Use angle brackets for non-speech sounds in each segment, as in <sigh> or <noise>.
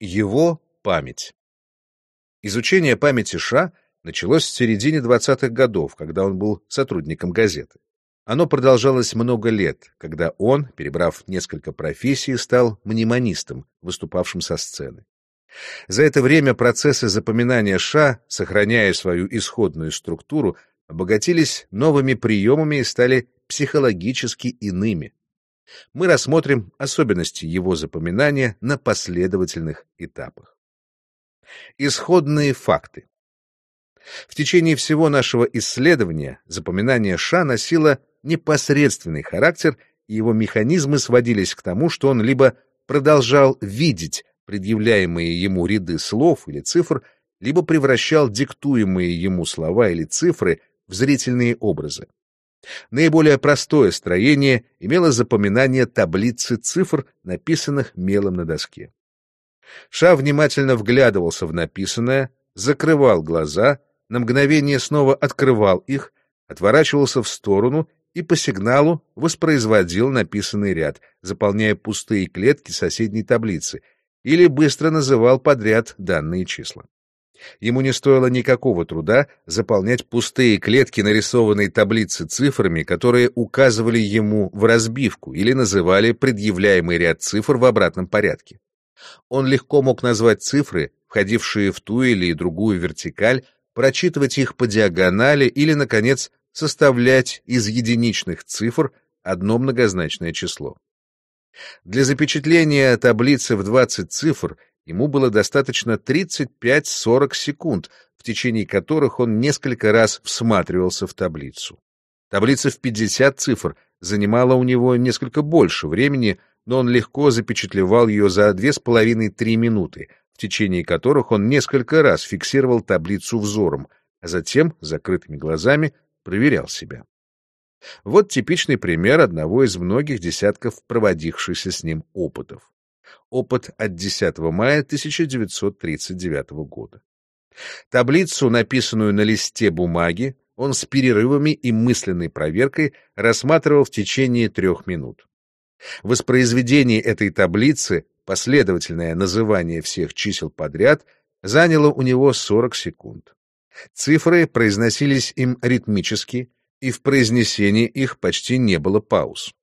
Его память. Изучение памяти Ша началось в середине 20-х годов, когда он был сотрудником газеты. Оно продолжалось много лет, когда он, перебрав несколько профессий, стал мнемонистом, выступавшим со сцены. За это время процессы запоминания Ша, сохраняя свою исходную структуру, обогатились новыми приемами и стали психологически иными мы рассмотрим особенности его запоминания на последовательных этапах. Исходные факты. В течение всего нашего исследования запоминание Ша носило непосредственный характер, и его механизмы сводились к тому, что он либо продолжал видеть предъявляемые ему ряды слов или цифр, либо превращал диктуемые ему слова или цифры в зрительные образы. Наиболее простое строение имело запоминание таблицы цифр, написанных мелом на доске. Ша внимательно вглядывался в написанное, закрывал глаза, на мгновение снова открывал их, отворачивался в сторону и по сигналу воспроизводил написанный ряд, заполняя пустые клетки соседней таблицы, или быстро называл подряд данные числа. Ему не стоило никакого труда заполнять пустые клетки нарисованной таблицы цифрами, которые указывали ему в разбивку или называли предъявляемый ряд цифр в обратном порядке. Он легко мог назвать цифры, входившие в ту или другую вертикаль, прочитывать их по диагонали или, наконец, составлять из единичных цифр одно многозначное число. Для запечатления таблицы в 20 цифр Ему было достаточно 35-40 секунд, в течение которых он несколько раз всматривался в таблицу. Таблица в 50 цифр занимала у него несколько больше времени, но он легко запечатлевал ее за 2,5-3 минуты, в течение которых он несколько раз фиксировал таблицу взором, а затем, закрытыми глазами, проверял себя. Вот типичный пример одного из многих десятков проводившихся с ним опытов. Опыт от 10 мая 1939 года. Таблицу, написанную на листе бумаги, он с перерывами и мысленной проверкой рассматривал в течение трех минут. Воспроизведение этой таблицы, последовательное называние всех чисел подряд, заняло у него 40 секунд. Цифры произносились им ритмически, и в произнесении их почти не было пауз.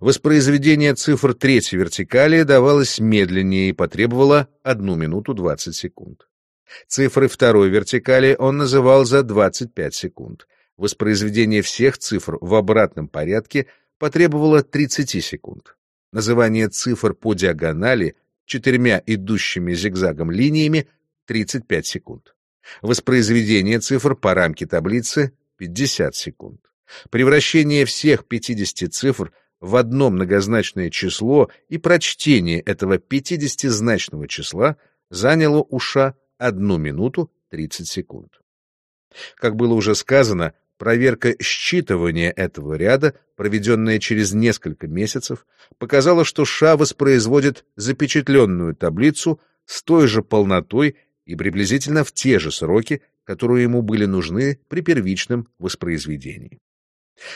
Воспроизведение цифр третьей вертикали давалось медленнее и потребовало 1 минуту 20 секунд. Цифры второй вертикали он называл за 25 секунд. Воспроизведение всех цифр в обратном порядке потребовало 30 секунд. Называние цифр по диагонали четырьмя идущими зигзагом линиями 35 секунд. Воспроизведение цифр по рамке таблицы 50 секунд. Превращение всех 50 цифр в одно многозначное число и прочтение этого пятидесятизначного числа заняло у Ша одну минуту 30 секунд. Как было уже сказано, проверка считывания этого ряда, проведенная через несколько месяцев, показала, что Ша воспроизводит запечатленную таблицу с той же полнотой и приблизительно в те же сроки, которые ему были нужны при первичном воспроизведении.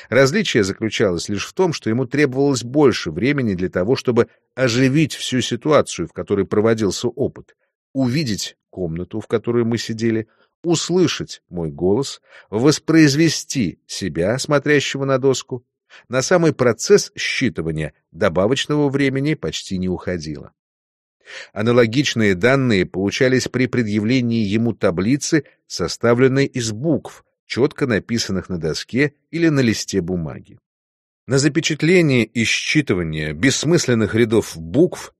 Различие заключалось лишь в том, что ему требовалось больше времени для того, чтобы оживить всю ситуацию, в которой проводился опыт, увидеть комнату, в которой мы сидели, услышать мой голос, воспроизвести себя, смотрящего на доску. На самый процесс считывания добавочного времени почти не уходило. Аналогичные данные получались при предъявлении ему таблицы, составленной из букв, четко написанных на доске или на листе бумаги. На запечатление и считывание бессмысленных рядов букв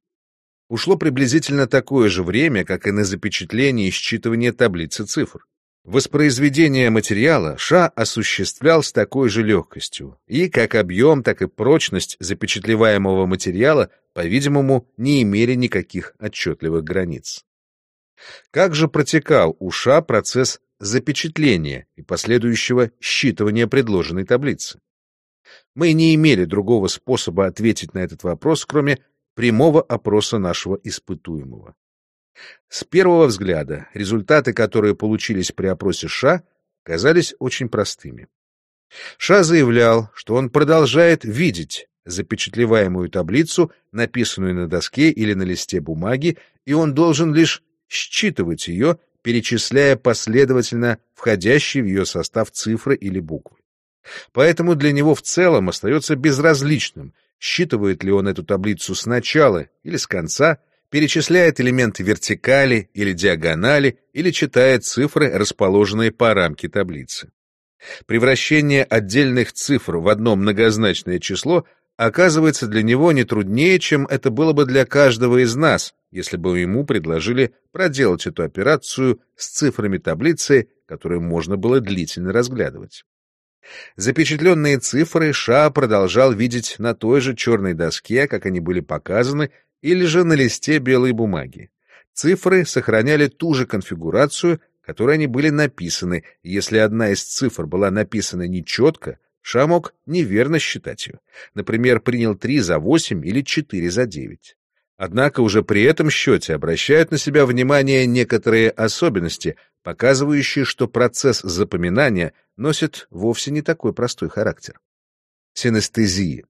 ушло приблизительно такое же время, как и на запечатление и считывание таблицы цифр. Воспроизведение материала Ша осуществлял с такой же легкостью, и как объем, так и прочность запечатлеваемого материала, по-видимому, не имели никаких отчетливых границ. Как же протекал у Ша процесс запечатления и последующего считывания предложенной таблицы. Мы не имели другого способа ответить на этот вопрос, кроме прямого опроса нашего испытуемого. С первого взгляда результаты, которые получились при опросе Ша, казались очень простыми. Ша заявлял, что он продолжает видеть запечатлеваемую таблицу, написанную на доске или на листе бумаги, и он должен лишь считывать ее, перечисляя последовательно входящие в ее состав цифры или буквы. Поэтому для него в целом остается безразличным, считывает ли он эту таблицу с начала или с конца, перечисляет элементы вертикали или диагонали или читает цифры, расположенные по рамке таблицы. Превращение отдельных цифр в одно многозначное число оказывается для него не труднее, чем это было бы для каждого из нас, если бы ему предложили проделать эту операцию с цифрами таблицы, которую можно было длительно разглядывать. Запечатленные цифры Ша продолжал видеть на той же черной доске, как они были показаны, или же на листе белой бумаги. Цифры сохраняли ту же конфигурацию, которой они были написаны, и если одна из цифр была написана нечетко, Ша мог неверно считать ее. Например, принял 3 за 8 или 4 за 9. Однако уже при этом счете обращают на себя внимание некоторые особенности, показывающие, что процесс запоминания носит вовсе не такой простой характер. Синестезии.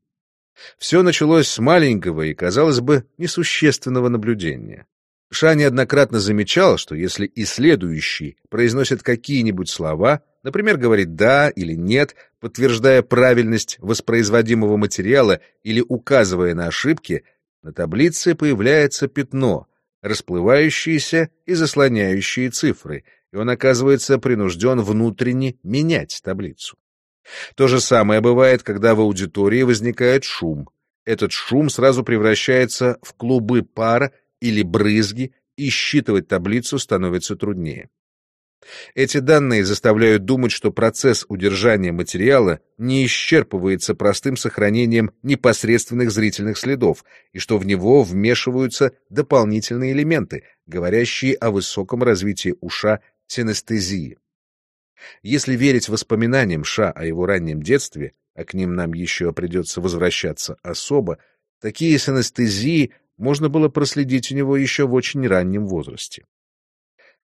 Все началось с маленького и, казалось бы, несущественного наблюдения. Ша неоднократно замечал, что если исследующий произносит какие-нибудь слова, например, говорит «да» или «нет», подтверждая правильность воспроизводимого материала или указывая на ошибки, на таблице появляется пятно, расплывающееся и заслоняющее цифры, и он оказывается принужден внутренне менять таблицу. То же самое бывает, когда в аудитории возникает шум. Этот шум сразу превращается в клубы пара или брызги, и считывать таблицу становится труднее. Эти данные заставляют думать, что процесс удержания материала не исчерпывается простым сохранением непосредственных зрительных следов, и что в него вмешиваются дополнительные элементы, говорящие о высоком развитии уша синестезии. Если верить воспоминаниям Ша о его раннем детстве, а к ним нам еще придется возвращаться особо, такие синестезии можно было проследить у него еще в очень раннем возрасте.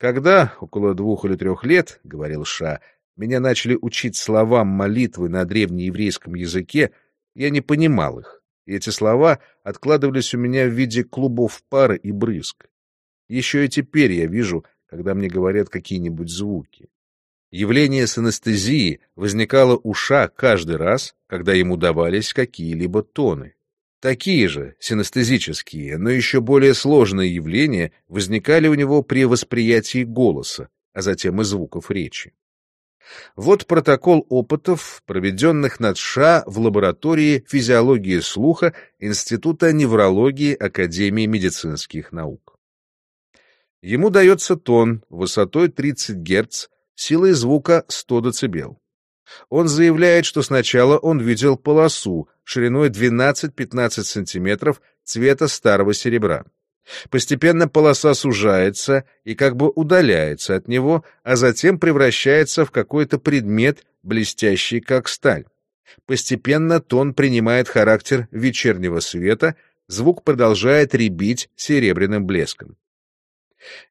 Когда, около двух или трех лет, — говорил Ша, — меня начали учить словам молитвы на древнееврейском языке, я не понимал их, и эти слова откладывались у меня в виде клубов пара и брызг. Еще и теперь я вижу, когда мне говорят какие-нибудь звуки. Явление с анестезией возникало у Ша каждый раз, когда ему давались какие-либо тоны. Такие же, синестезические, но еще более сложные явления возникали у него при восприятии голоса, а затем и звуков речи. Вот протокол опытов, проведенных над Ша в лаборатории физиологии слуха Института неврологии Академии медицинских наук. Ему дается тон высотой 30 Гц силой звука 100 дБ. Он заявляет, что сначала он видел полосу шириной 12-15 см цвета старого серебра. Постепенно полоса сужается и как бы удаляется от него, а затем превращается в какой-то предмет, блестящий как сталь. Постепенно тон принимает характер вечернего света, звук продолжает рябить серебряным блеском.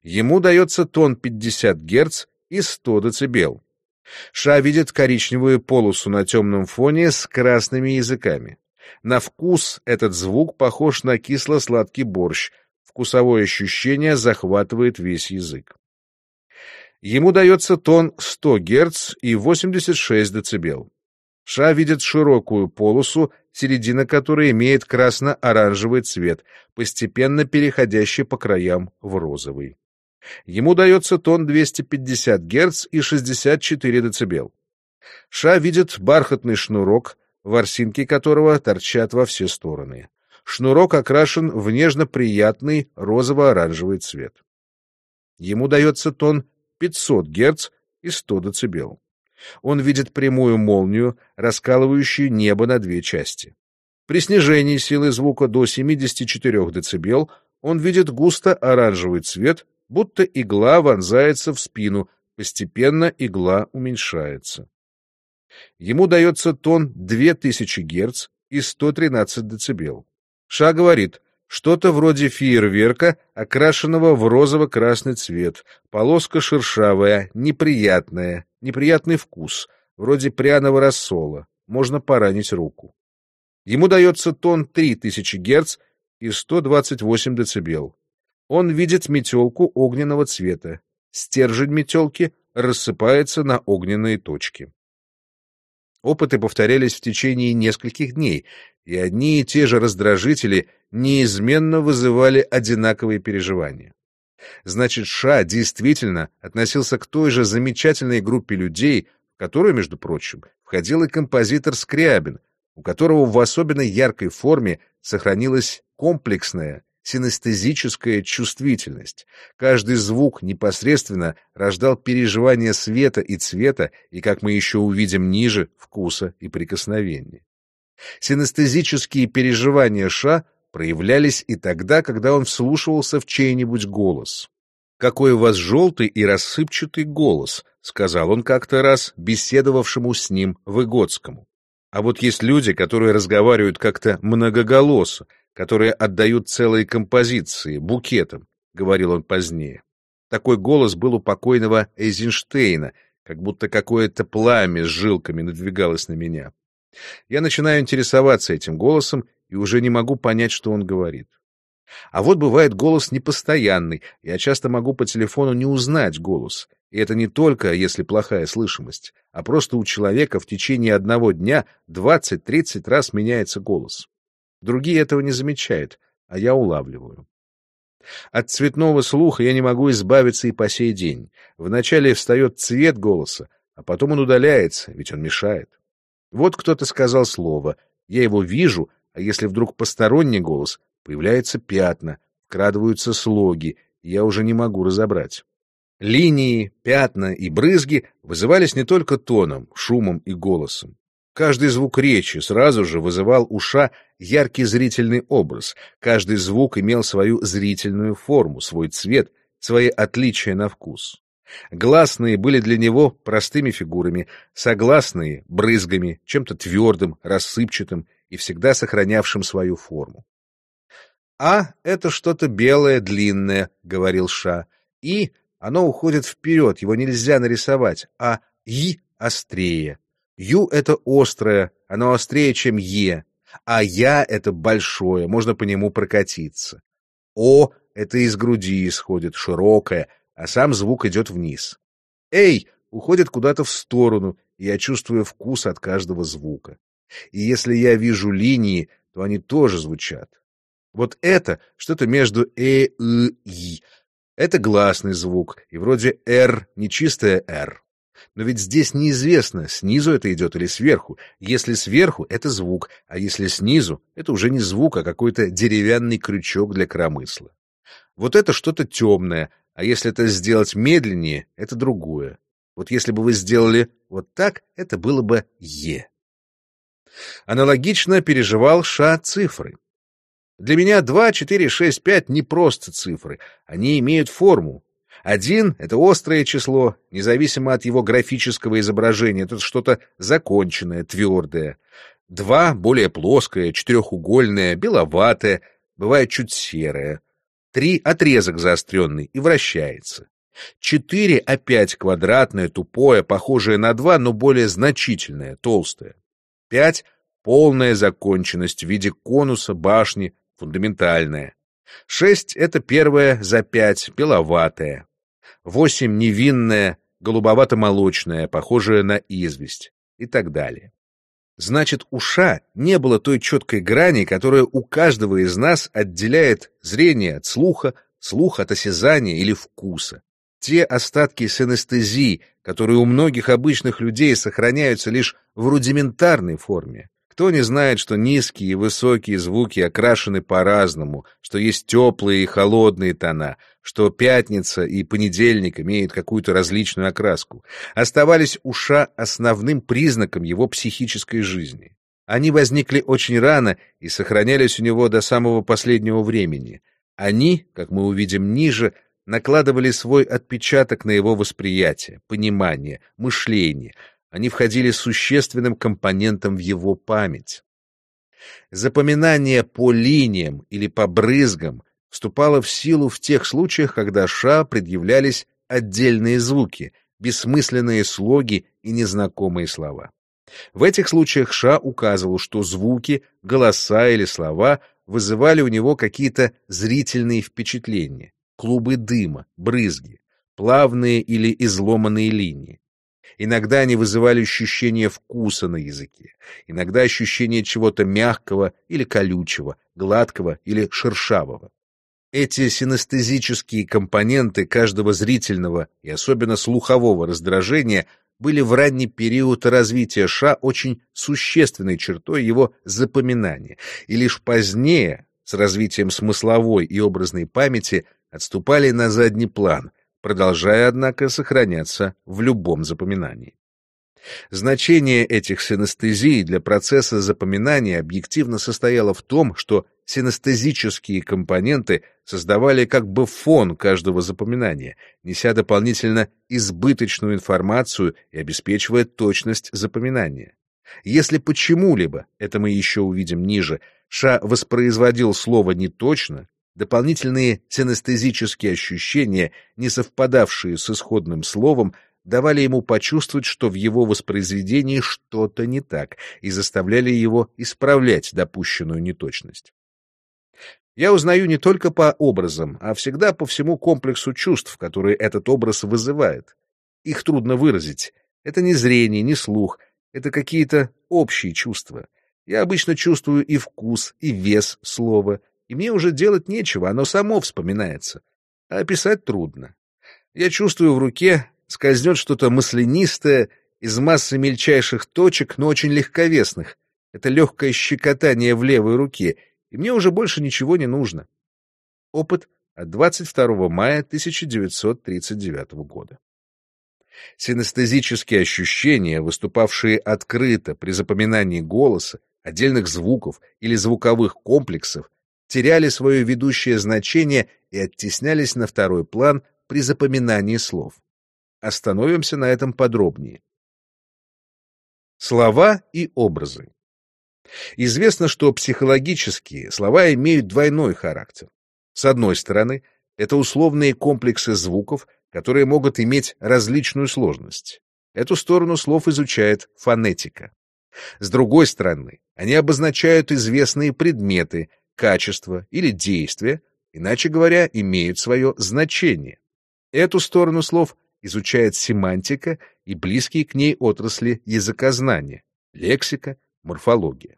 Ему дается тон 50 Гц и 100 дБ. Ша видит коричневую полосу на темном фоне с красными языками. На вкус этот звук похож на кисло-сладкий борщ. Вкусовое ощущение захватывает весь язык. Ему дается тон 100 Гц и 86 дБ. Ша видит широкую полосу, середина которой имеет красно-оранжевый цвет, постепенно переходящий по краям в розовый. Ему дается тон 250 Гц и 64 дБ. Ша видит бархатный шнурок, ворсинки которого торчат во все стороны. Шнурок окрашен в нежно-приятный розово-оранжевый цвет. Ему дается тон 500 Гц и 100 дБ. Он видит прямую молнию, раскалывающую небо на две части. При снижении силы звука до 74 дБ он видит густо-оранжевый цвет будто игла вонзается в спину, постепенно игла уменьшается. Ему дается тон 2000 Гц и 113 дБ. Ша говорит, что-то вроде фейерверка, окрашенного в розово-красный цвет, полоска шершавая, неприятная, неприятный вкус, вроде пряного рассола, можно поранить руку. Ему дается тон 3000 Гц и 128 дБ. Он видит метелку огненного цвета. Стержень метелки рассыпается на огненные точки. Опыты повторялись в течение нескольких дней, и одни и те же раздражители неизменно вызывали одинаковые переживания. Значит, Ша действительно относился к той же замечательной группе людей, в которую, между прочим, входил и композитор Скрябин, у которого в особенно яркой форме сохранилась комплексная, синестезическая чувствительность. Каждый звук непосредственно рождал переживание света и цвета и, как мы еще увидим ниже, вкуса и прикосновения. Синестезические переживания Ша проявлялись и тогда, когда он вслушивался в чей-нибудь голос. «Какой у вас желтый и рассыпчатый голос», — сказал он как-то раз беседовавшему с ним Выгодскому. А вот есть люди, которые разговаривают как-то многоголосо, которые отдают целые композиции, букетом, — говорил он позднее. Такой голос был у покойного Эйзенштейна, как будто какое-то пламя с жилками надвигалось на меня. Я начинаю интересоваться этим голосом и уже не могу понять, что он говорит. А вот бывает голос непостоянный, я часто могу по телефону не узнать голос. И это не только, если плохая слышимость, а просто у человека в течение одного дня 20-30 раз меняется голос. Другие этого не замечают, а я улавливаю. От цветного слуха я не могу избавиться и по сей день. Вначале встает цвет голоса, а потом он удаляется, ведь он мешает. Вот кто-то сказал слово, я его вижу, а если вдруг посторонний голос, появляются пятна, вкрадываются слоги, и я уже не могу разобрать. Линии, пятна и брызги вызывались не только тоном, шумом и голосом. Каждый звук речи сразу же вызывал уша яркий зрительный образ, каждый звук имел свою зрительную форму, свой цвет, свои отличия на вкус. Гласные были для него простыми фигурами, согласные — брызгами, чем-то твердым, рассыпчатым и всегда сохранявшим свою форму. «А — это что-то белое, длинное», — говорил Ша, — «и» — оно уходит вперед, его нельзя нарисовать, а «и» — острее. Ю — это острое, оно острее, чем Е, а Я — это большое, можно по нему прокатиться. О — это из груди исходит, широкое, а сам звук идет вниз. Эй уходит куда-то в сторону, и я чувствую вкус от каждого звука. И если я вижу линии, то они тоже звучат. Вот это что-то между э, и, и. Это гласный звук, и вроде «р» не чистое «р». Но ведь здесь неизвестно, снизу это идет или сверху. Если сверху — это звук, а если снизу — это уже не звук, а какой-то деревянный крючок для коромысла. Вот это что-то темное, а если это сделать медленнее, это другое. Вот если бы вы сделали вот так, это было бы «е». Аналогично переживал Ша цифры. Для меня 2, 4, 6, 5 не просто цифры, они имеют форму, один — это острое число, независимо от его графического изображения, это что-то законченное, твердое. Два — более плоское, четырехугольное, беловатое, бывает чуть серое. Три — отрезок заостренный и вращается. Четыре — опять квадратное, тупое, похожее на два, но более значительное, толстое. Пять — полная законченность в виде конуса, башни, фундаментальная. Шесть — это первое за пять, беловатое восемь невинная, голубовато-молочная, похожая на известь и так далее. Значит, у Ша не было той четкой грани, которая у каждого из нас отделяет зрение от слуха, слух от осязания или вкуса. Те остатки синестезии, которые у многих обычных людей сохраняются лишь в рудиментарной форме, кто не знает, что низкие и высокие звуки окрашены по-разному, что есть теплые и холодные тона, что пятница и понедельник имеют какую-то различную окраску, оставались уша основным признаком его психической жизни. Они возникли очень рано и сохранялись у него до самого последнего времени. Они, как мы увидим ниже, накладывали свой отпечаток на его восприятие, понимание, мышление, они входили существенным компонентом в его память. Запоминание по линиям или по брызгам вступало в силу в тех случаях, когда ша предъявлялись отдельные звуки, бессмысленные слоги и незнакомые слова. В этих случаях Ша указывал, что звуки, голоса или слова вызывали у него какие-то зрительные впечатления, клубы дыма, брызги, плавные или изломанные линии. Иногда они вызывали ощущение вкуса на языке, иногда ощущение чего-то мягкого или колючего, гладкого или шершавого. Эти синестезические компоненты каждого зрительного и особенно слухового раздражения были в ранний период развития Ша очень существенной чертой его запоминания, и лишь позднее, с развитием смысловой и образной памяти, отступали на задний план, продолжая, однако, сохраняться в любом запоминании. Значение этих синестезий для процесса запоминания объективно состояло в том, что синестезические компоненты создавали как бы фон каждого запоминания, неся дополнительно избыточную информацию и обеспечивая точность запоминания. Если почему-либо, это мы еще увидим ниже, Ша воспроизводил слово неточно, дополнительные синестезические ощущения, не совпадавшие с исходным словом, давали ему почувствовать, что в его воспроизведении что-то не так, и заставляли его исправлять допущенную неточность. Я узнаю не только по образам, а всегда по всему комплексу чувств, которые этот образ вызывает. Их трудно выразить. Это не зрение, не слух, это какие-то общие чувства. Я обычно чувствую и вкус, и вес слова, и мне уже делать нечего, оно само вспоминается. А описать трудно. Я чувствую в руке скользнет что-то маслянистое, из массы мельчайших точек, но очень легковесных. Это легкое щекотание в левой руке, и мне уже больше ничего не нужно. Опыт от 22 мая 1939 года. Синестезические ощущения, выступавшие открыто при запоминании голоса, отдельных звуков или звуковых комплексов, теряли свое ведущее значение и оттеснялись на второй план при запоминании слов. Остановимся на этом подробнее. Слова и образы. Известно, что психологические слова имеют двойной характер. С одной стороны, это условные комплексы звуков, которые могут иметь различную сложность. Эту сторону слов изучает фонетика. С другой стороны, они обозначают известные предметы, качества или действия, иначе говоря, имеют свое значение. Эту сторону слов изучает семантика и близкие к ней отрасли языкознания, лексика, морфология.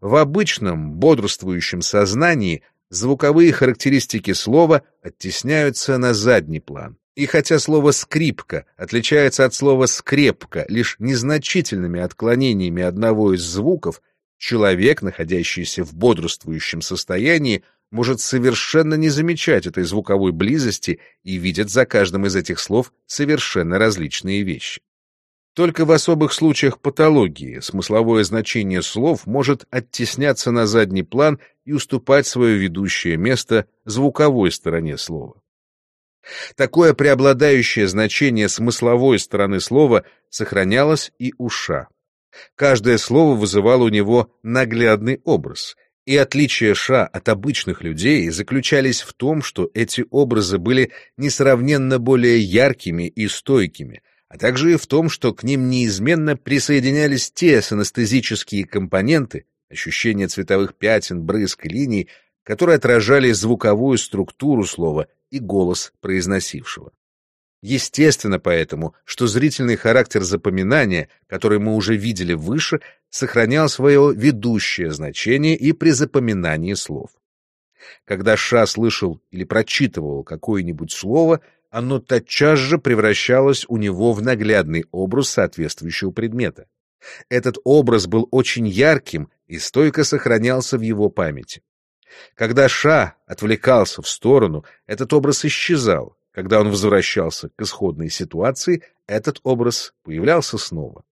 В обычном бодрствующем сознании звуковые характеристики слова оттесняются на задний план. И хотя слово «скрипка» отличается от слова «скрепка» лишь незначительными отклонениями одного из звуков, человек, находящийся в бодрствующем состоянии, может совершенно не замечать этой звуковой близости и видит за каждым из этих слов совершенно различные вещи. Только в особых случаях патологии смысловое значение слов может оттесняться на задний план и уступать свое ведущее место звуковой стороне слова. Такое преобладающее значение смысловой стороны слова сохранялось и у Ша. Каждое слово вызывало у него наглядный образ, и отличия Ша от обычных людей заключались в том, что эти образы были несравненно более яркими и стойкими, а также и в том, что к ним неизменно присоединялись те санестезические компоненты, ощущение цветовых пятен, брызг линий, которые отражали звуковую структуру слова и голос произносившего. Естественно поэтому, что зрительный характер запоминания, который мы уже видели выше, сохранял свое ведущее значение и при запоминании слов. Когда Ша слышал или прочитывал какое-нибудь слово, оно тотчас же превращалось у него в наглядный образ соответствующего предмета. Этот образ был очень ярким и стойко сохранялся в его памяти. Когда Ша отвлекался в сторону, этот образ исчезал, когда он возвращался к исходной ситуации, этот образ появлялся снова.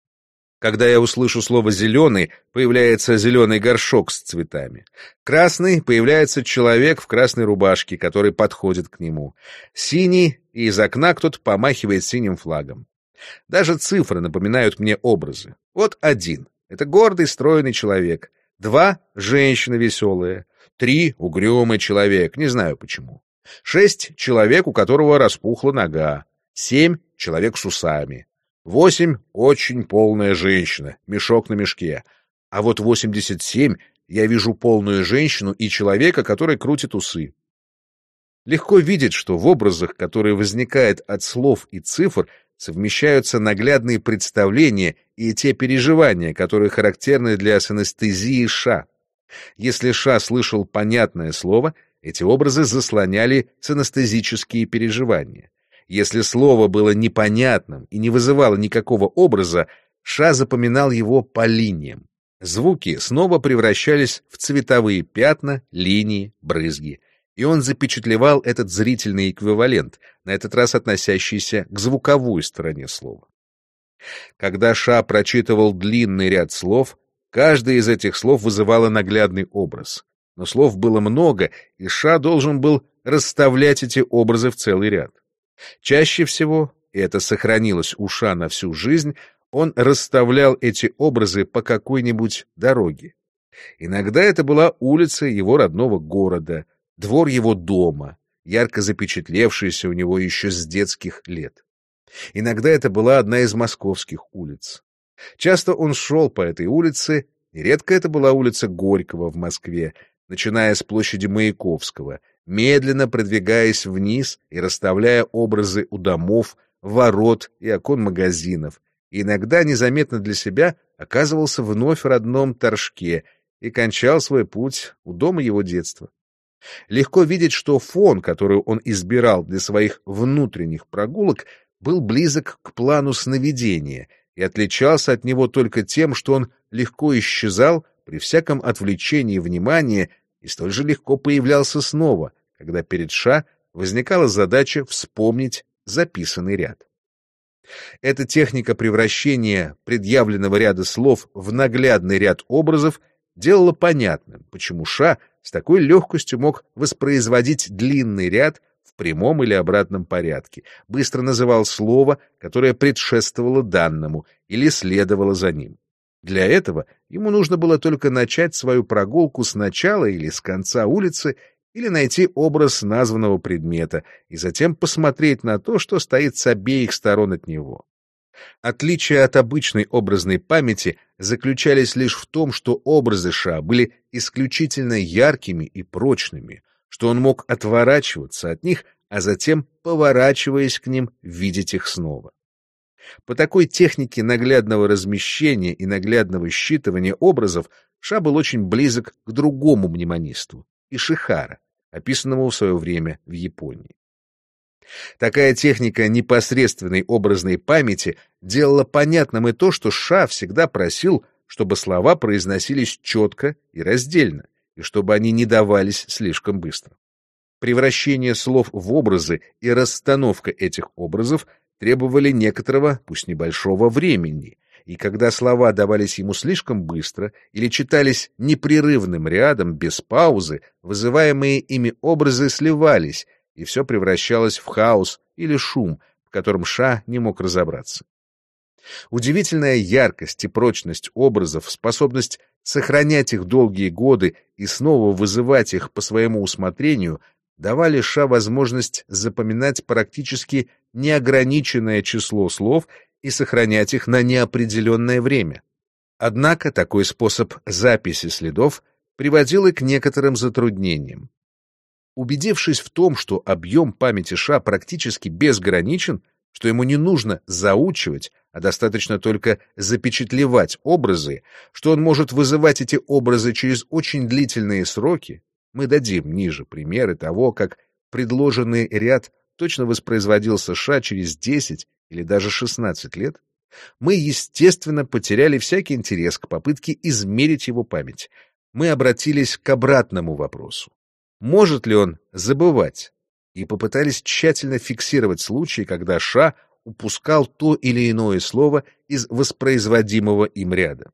Когда я услышу слово «зеленый», появляется зеленый горшок с цветами. Красный — появляется человек в красной рубашке, который подходит к нему. Синий — и из окна кто-то помахивает синим флагом. Даже цифры напоминают мне образы. Вот один — это гордый, стройный человек. Два — женщина веселая. Три — угрюмый человек, не знаю почему. Шесть — человек, у которого распухла нога. Семь — человек с усами. Восемь — очень полная женщина, мешок на мешке. А вот восемьдесят семь — я вижу полную женщину и человека, который крутит усы. Легко видеть, что в образах, которые возникают от слов и цифр, совмещаются наглядные представления и те переживания, которые характерны для санестезии ша. Если ша слышал понятное слово, эти образы заслоняли санестезические переживания. Если слово было непонятным и не вызывало никакого образа, ша запоминал его по линиям. Звуки снова превращались в цветовые пятна, линии, брызги и он запечатлевал этот зрительный эквивалент, на этот раз относящийся к звуковой стороне слова. Когда Ша прочитывал длинный ряд слов, каждое из этих слов вызывало наглядный образ. Но слов было много, и Ша должен был расставлять эти образы в целый ряд. Чаще всего, и это сохранилось у Ша на всю жизнь, он расставлял эти образы по какой-нибудь дороге. Иногда это была улица его родного города, двор его дома, ярко запечатлевшийся у него еще с детских лет. Иногда это была одна из московских улиц. Часто он шел по этой улице, и редко это была улица Горького в Москве, начиная с площади Маяковского, медленно продвигаясь вниз и расставляя образы у домов, ворот и окон магазинов, и иногда незаметно для себя оказывался вновь в родном Торжке и кончал свой путь у дома его детства. Легко видеть, что фон, который он избирал для своих внутренних прогулок, был близок к плану сновидения и отличался от него только тем, что он легко исчезал при всяком отвлечении внимания и столь же легко появлялся снова, когда перед Ша возникала задача вспомнить записанный ряд. Эта техника превращения предъявленного ряда слов в наглядный ряд образов делала понятным, почему Ша — с такой легкостью мог воспроизводить длинный ряд в прямом или обратном порядке, быстро называл слово, которое предшествовало данному или следовало за ним. Для этого ему нужно было только начать свою прогулку с начала или с конца улицы или найти образ названного предмета и затем посмотреть на то, что стоит с обеих сторон от него. Отличия от обычной образной памяти заключались лишь в том, что образы Ша были исключительно яркими и прочными, что он мог отворачиваться от них, а затем, поворачиваясь к ним, видеть их снова. По такой технике наглядного размещения и наглядного считывания образов Ша был очень близок к другому мнемонисту — Ишихара, описанному в свое время в Японии. Такая техника непосредственной образной памяти делала понятным и то, что Ша всегда просил, чтобы слова произносились четко и раздельно, и чтобы они не давались слишком быстро. Превращение слов в образы и расстановка этих образов требовали некоторого, пусть небольшого, времени, и когда слова давались ему слишком быстро или читались непрерывным рядом, без паузы, вызываемые ими образы сливались, и все превращалось в хаос или шум, в котором Ша не мог разобраться. Удивительная яркость и прочность образов, способность сохранять их долгие годы и снова вызывать их по своему усмотрению, давали Ша возможность запоминать практически неограниченное число слов и сохранять их на неопределенное время. Однако такой способ записи следов приводил и к некоторым затруднениям. Убедившись в том, что объем памяти Ша практически безграничен, что ему не нужно заучивать, а достаточно только запечатлевать образы, что он может вызывать эти образы через очень длительные сроки, мы дадим ниже примеры того, как предложенный ряд точно воспроизводился Ша через 10 или даже 16 лет, мы, естественно, потеряли всякий интерес к попытке измерить его память. Мы обратились к обратному вопросу может ли он забывать, и попытались тщательно фиксировать случаи, когда Ша упускал то или иное слово из воспроизводимого им ряда.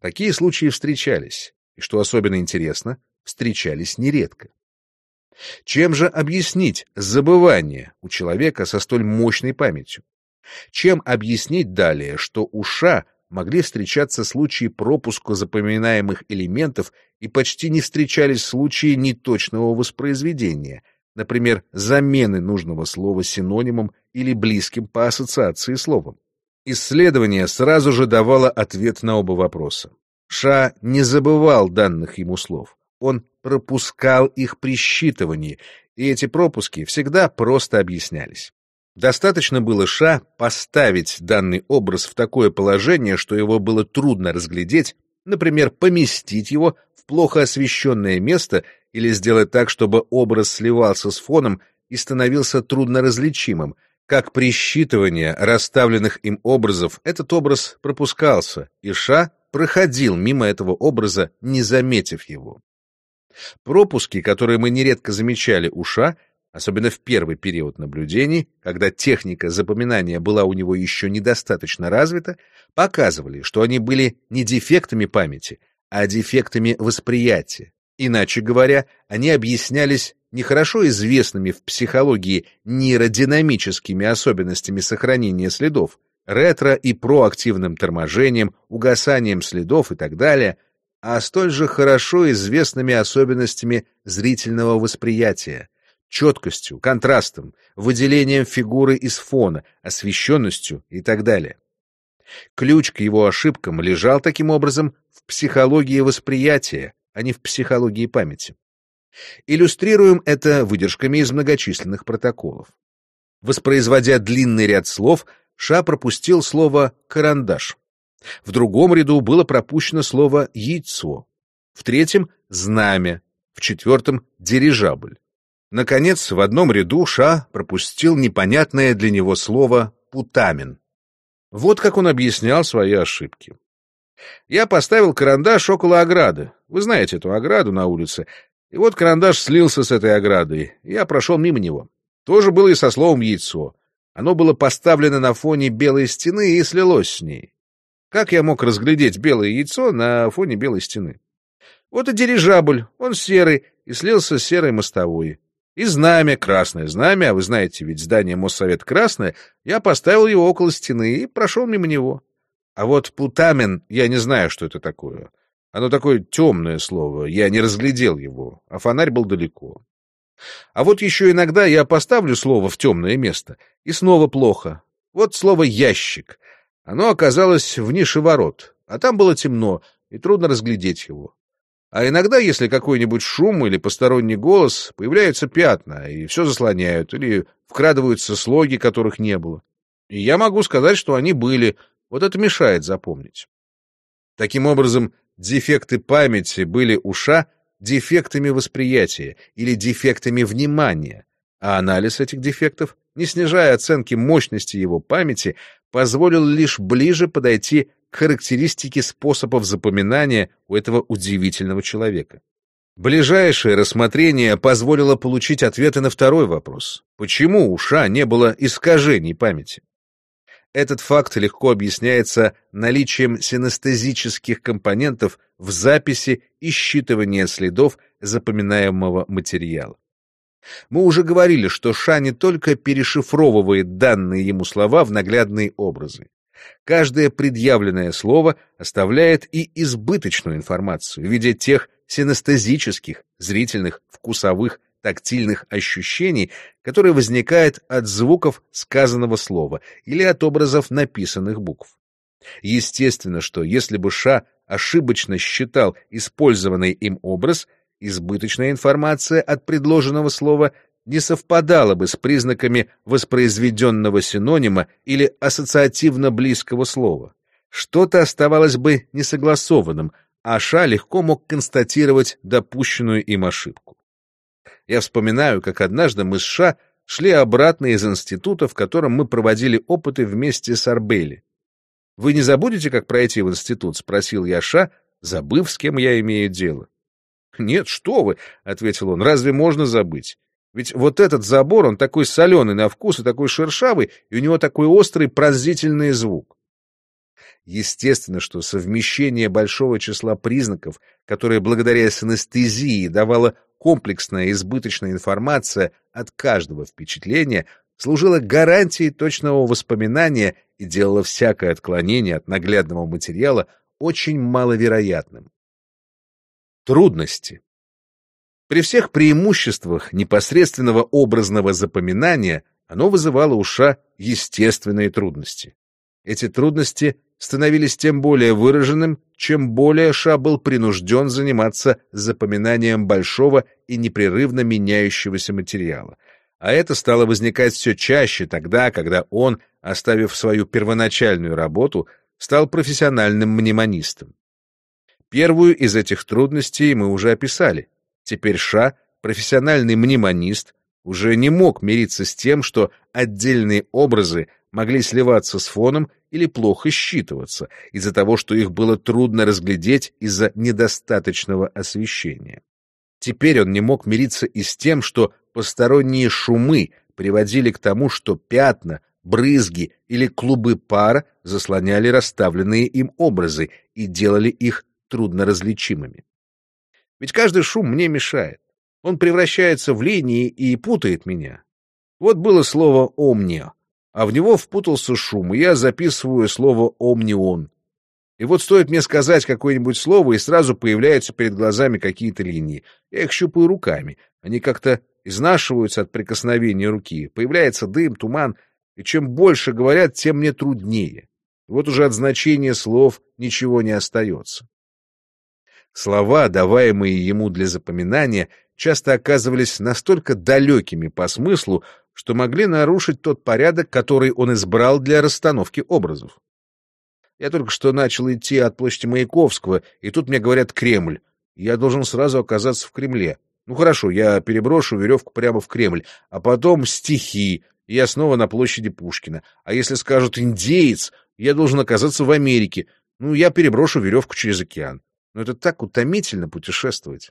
Такие случаи встречались, и, что особенно интересно, встречались нередко. Чем же объяснить забывание у человека со столь мощной памятью? Чем объяснить далее, что у Ша могли встречаться случаи пропуска запоминаемых элементов и почти не встречались случаи неточного воспроизведения, например, замены нужного слова синонимом или близким по ассоциации словом. Исследование сразу же давало ответ на оба вопроса. Ша не забывал данных ему слов. Он пропускал их при считывании, и эти пропуски всегда просто объяснялись. Достаточно было Ша поставить данный образ в такое положение, что его было трудно разглядеть, например, поместить его в плохо освещенное место или сделать так, чтобы образ сливался с фоном и становился трудноразличимым. Как при считывании расставленных им образов этот образ пропускался, и Ша проходил мимо этого образа, не заметив его. Пропуски, которые мы нередко замечали у Ша, особенно в первый период наблюдений, когда техника запоминания была у него еще недостаточно развита, показывали, что они были не дефектами памяти, а дефектами восприятия. Иначе говоря, они объяснялись нехорошо известными в психологии нейродинамическими особенностями сохранения следов, ретро- и проактивным торможением, угасанием следов и так далее, а столь же хорошо известными особенностями зрительного восприятия, четкостью, контрастом, выделением фигуры из фона, освещенностью и так далее. Ключ к его ошибкам лежал таким образом в психологии восприятия, а не в психологии памяти. Иллюстрируем это выдержками из многочисленных протоколов. Воспроизводя длинный ряд слов, Ша пропустил слово «карандаш». В другом ряду было пропущено слово «яйцо», в третьем — «знамя», в четвертом — «дирижабль». Наконец, в одном ряду Ша пропустил непонятное для него слово «путамин». Вот как он объяснял свои ошибки. Я поставил карандаш около ограды. Вы знаете эту ограду на улице. И вот карандаш слился с этой оградой. Я прошел мимо него. То же было и со словом «яйцо». Оно было поставлено на фоне белой стены и слилось с ней. Как я мог разглядеть белое яйцо на фоне белой стены? Вот и дирижабль, он серый, и слился с серой мостовой. И знамя, красное знамя, а вы знаете, ведь здание Моссовет красное, я поставил его около стены и прошел мимо него. А вот путамен, я не знаю, что это такое. Оно такое темное слово, я не разглядел его, а фонарь был далеко. А вот еще иногда я поставлю слово в темное место, и снова плохо. Вот слово «ящик». Оно оказалось в нише ворот, а там было темно, и трудно разглядеть его. А иногда, если какой-нибудь шум или посторонний голос, появляются пятна, и все заслоняют, или вкрадываются слоги, которых не было. И я могу сказать, что они были, вот это мешает запомнить. Таким образом, дефекты памяти были у Ша дефектами восприятия или дефектами внимания, а анализ этих дефектов, не снижая оценки мощности его памяти, позволил лишь ближе подойти к характеристике способов запоминания у этого удивительного человека. Ближайшее рассмотрение позволило получить ответы на второй вопрос. Почему у Ша не было искажений памяти? Этот факт легко объясняется наличием синестезических компонентов в записи и считывании следов запоминаемого материала. Мы уже говорили, что Ша не только перешифровывает данные ему слова в наглядные образы. Каждое предъявленное слово оставляет и избыточную информацию в виде тех синестезических, зрительных, вкусовых, тактильных ощущений, которые возникают от звуков сказанного слова или от образов написанных букв. Естественно, что если бы Ша ошибочно считал использованный им образ, избыточная информация от предложенного слова не совпадала бы с признаками воспроизведенного синонима или ассоциативно близкого слова. Что-то оставалось бы несогласованным, а Ша легко мог констатировать допущенную им ошибку. Я вспоминаю, как однажды мы с Ша шли обратно из института, в котором мы проводили опыты вместе с Арбели. «Вы не забудете, как пройти в институт?» — спросил я Ша, забыв, с кем я имею дело. «Нет, что вы!» — ответил он. «Разве можно забыть? Ведь вот этот забор, он такой соленый на вкус и такой шершавый, и у него такой острый пронзительный звук. Естественно, что совмещение большого числа признаков, которые благодаря синестезии давала комплексная избыточная информация от каждого впечатления, служило гарантией точного воспоминания и делало всякое отклонение от наглядного материала очень маловероятным. Трудности. При всех преимуществах непосредственного образного запоминания оно вызывало у Ша естественные трудности. Эти трудности становились тем более выраженным, чем более Ша был принужден заниматься запоминанием большого и непрерывно меняющегося материала. А это стало возникать все чаще тогда, когда он, оставив свою первоначальную работу, стал профессиональным мнемонистом. Первую из этих трудностей мы уже описали. Теперь Ша, профессиональный мнемонист, уже не мог мириться с тем, что отдельные образы могли сливаться с фоном или плохо считываться из-за того, что их было трудно разглядеть из-за недостаточного освещения. Теперь он не мог мириться и с тем, что посторонние шумы приводили к тому, что пятна, брызги или клубы пара заслоняли расставленные им образы и делали их трудноразличимыми. Ведь каждый шум мне мешает. Он превращается в линии и путает меня. Вот было слово «омнио», а в него впутался шум, и я записываю слово «омнион». И вот стоит мне сказать какое-нибудь слово, и сразу появляются перед глазами какие-то линии. Я их щупаю руками. Они как-то изнашиваются от прикосновения руки. Появляется дым, туман, и чем больше говорят, тем мне труднее. Вот уже от значения слов ничего не остается. Слова, даваемые ему для запоминания, часто оказывались настолько далекими по смыслу, что могли нарушить тот порядок, который он избрал для расстановки образов. Я только что начал идти от площади Маяковского, и тут мне говорят «Кремль». Я должен сразу оказаться в Кремле. Ну хорошо, я переброшу веревку прямо в Кремль, а потом стихи, и я снова на площади Пушкина. А если скажут «индеец», я должен оказаться в Америке. Ну, я переброшу веревку через океан. Но это так утомительно путешествовать.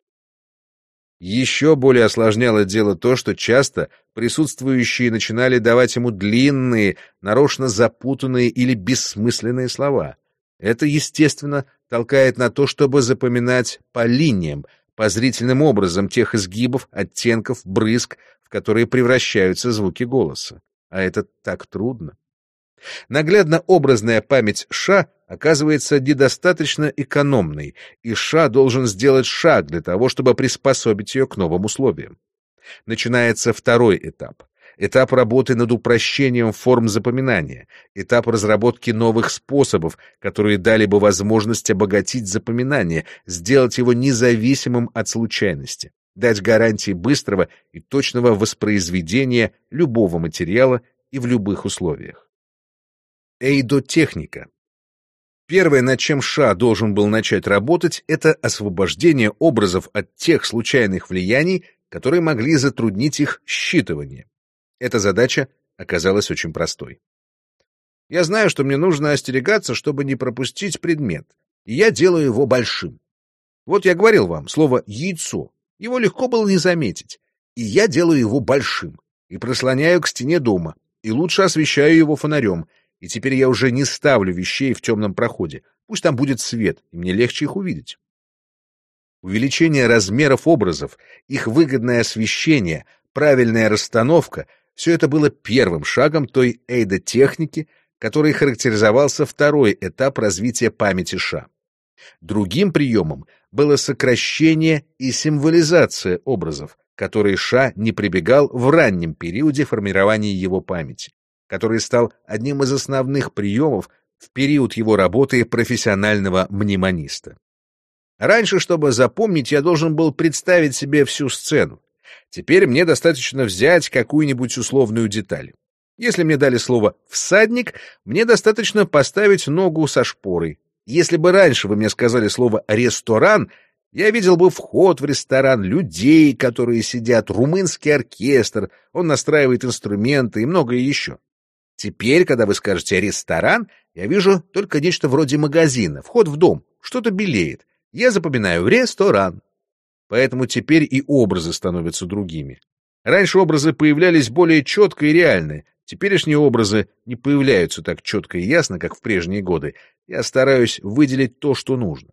Еще более осложняло дело то, что часто присутствующие начинали давать ему длинные, нарочно запутанные или бессмысленные слова. Это, естественно, толкает на то, чтобы запоминать по линиям, по зрительным образом тех изгибов, оттенков, брызг, в которые превращаются звуки голоса. А это так трудно. Наглядно-образная память Ша оказывается недостаточно экономной, и Ша должен сделать шаг для того, чтобы приспособить ее к новым условиям. Начинается второй этап. Этап работы над упрощением форм запоминания, этап разработки новых способов, которые дали бы возможность обогатить запоминание, сделать его независимым от случайности, дать гарантии быстрого и точного воспроизведения любого материала и в любых условиях. Эйдотехника. Первое, над чем Ша должен был начать работать, это освобождение образов от тех случайных влияний, которые могли затруднить их считывание. Эта задача оказалась очень простой. Я знаю, что мне нужно остерегаться, чтобы не пропустить предмет, и я делаю его большим. Вот я говорил вам слово «яйцо». Его легко было не заметить, и я делаю его большим, и прослоняю к стене дома, и лучше освещаю его фонарем, и теперь я уже не ставлю вещей в темном проходе. Пусть там будет свет, и мне легче их увидеть. Увеличение размеров образов, их выгодное освещение, правильная расстановка — все это было первым шагом той эйдотехники, который характеризовался второй этап развития памяти Ша. Другим приемом было сокращение и символизация образов, которые Ша не прибегал в раннем периоде формирования его памяти который стал одним из основных приемов в период его работы профессионального мнемониста. Раньше, чтобы запомнить, я должен был представить себе всю сцену. Теперь мне достаточно взять какую-нибудь условную деталь. Если мне дали слово «всадник», мне достаточно поставить ногу со шпорой. Если бы раньше вы мне сказали слово «ресторан», я видел бы вход в ресторан, людей, которые сидят, румынский оркестр, он настраивает инструменты и многое еще. Теперь, когда вы скажете «ресторан», я вижу только нечто вроде магазина, вход в дом, что-то белеет. Я запоминаю «ресторан». Поэтому теперь и образы становятся другими. Раньше образы появлялись более четко и реально, теперешние образы не появляются так четко и ясно, как в прежние годы. Я стараюсь выделить то, что нужно.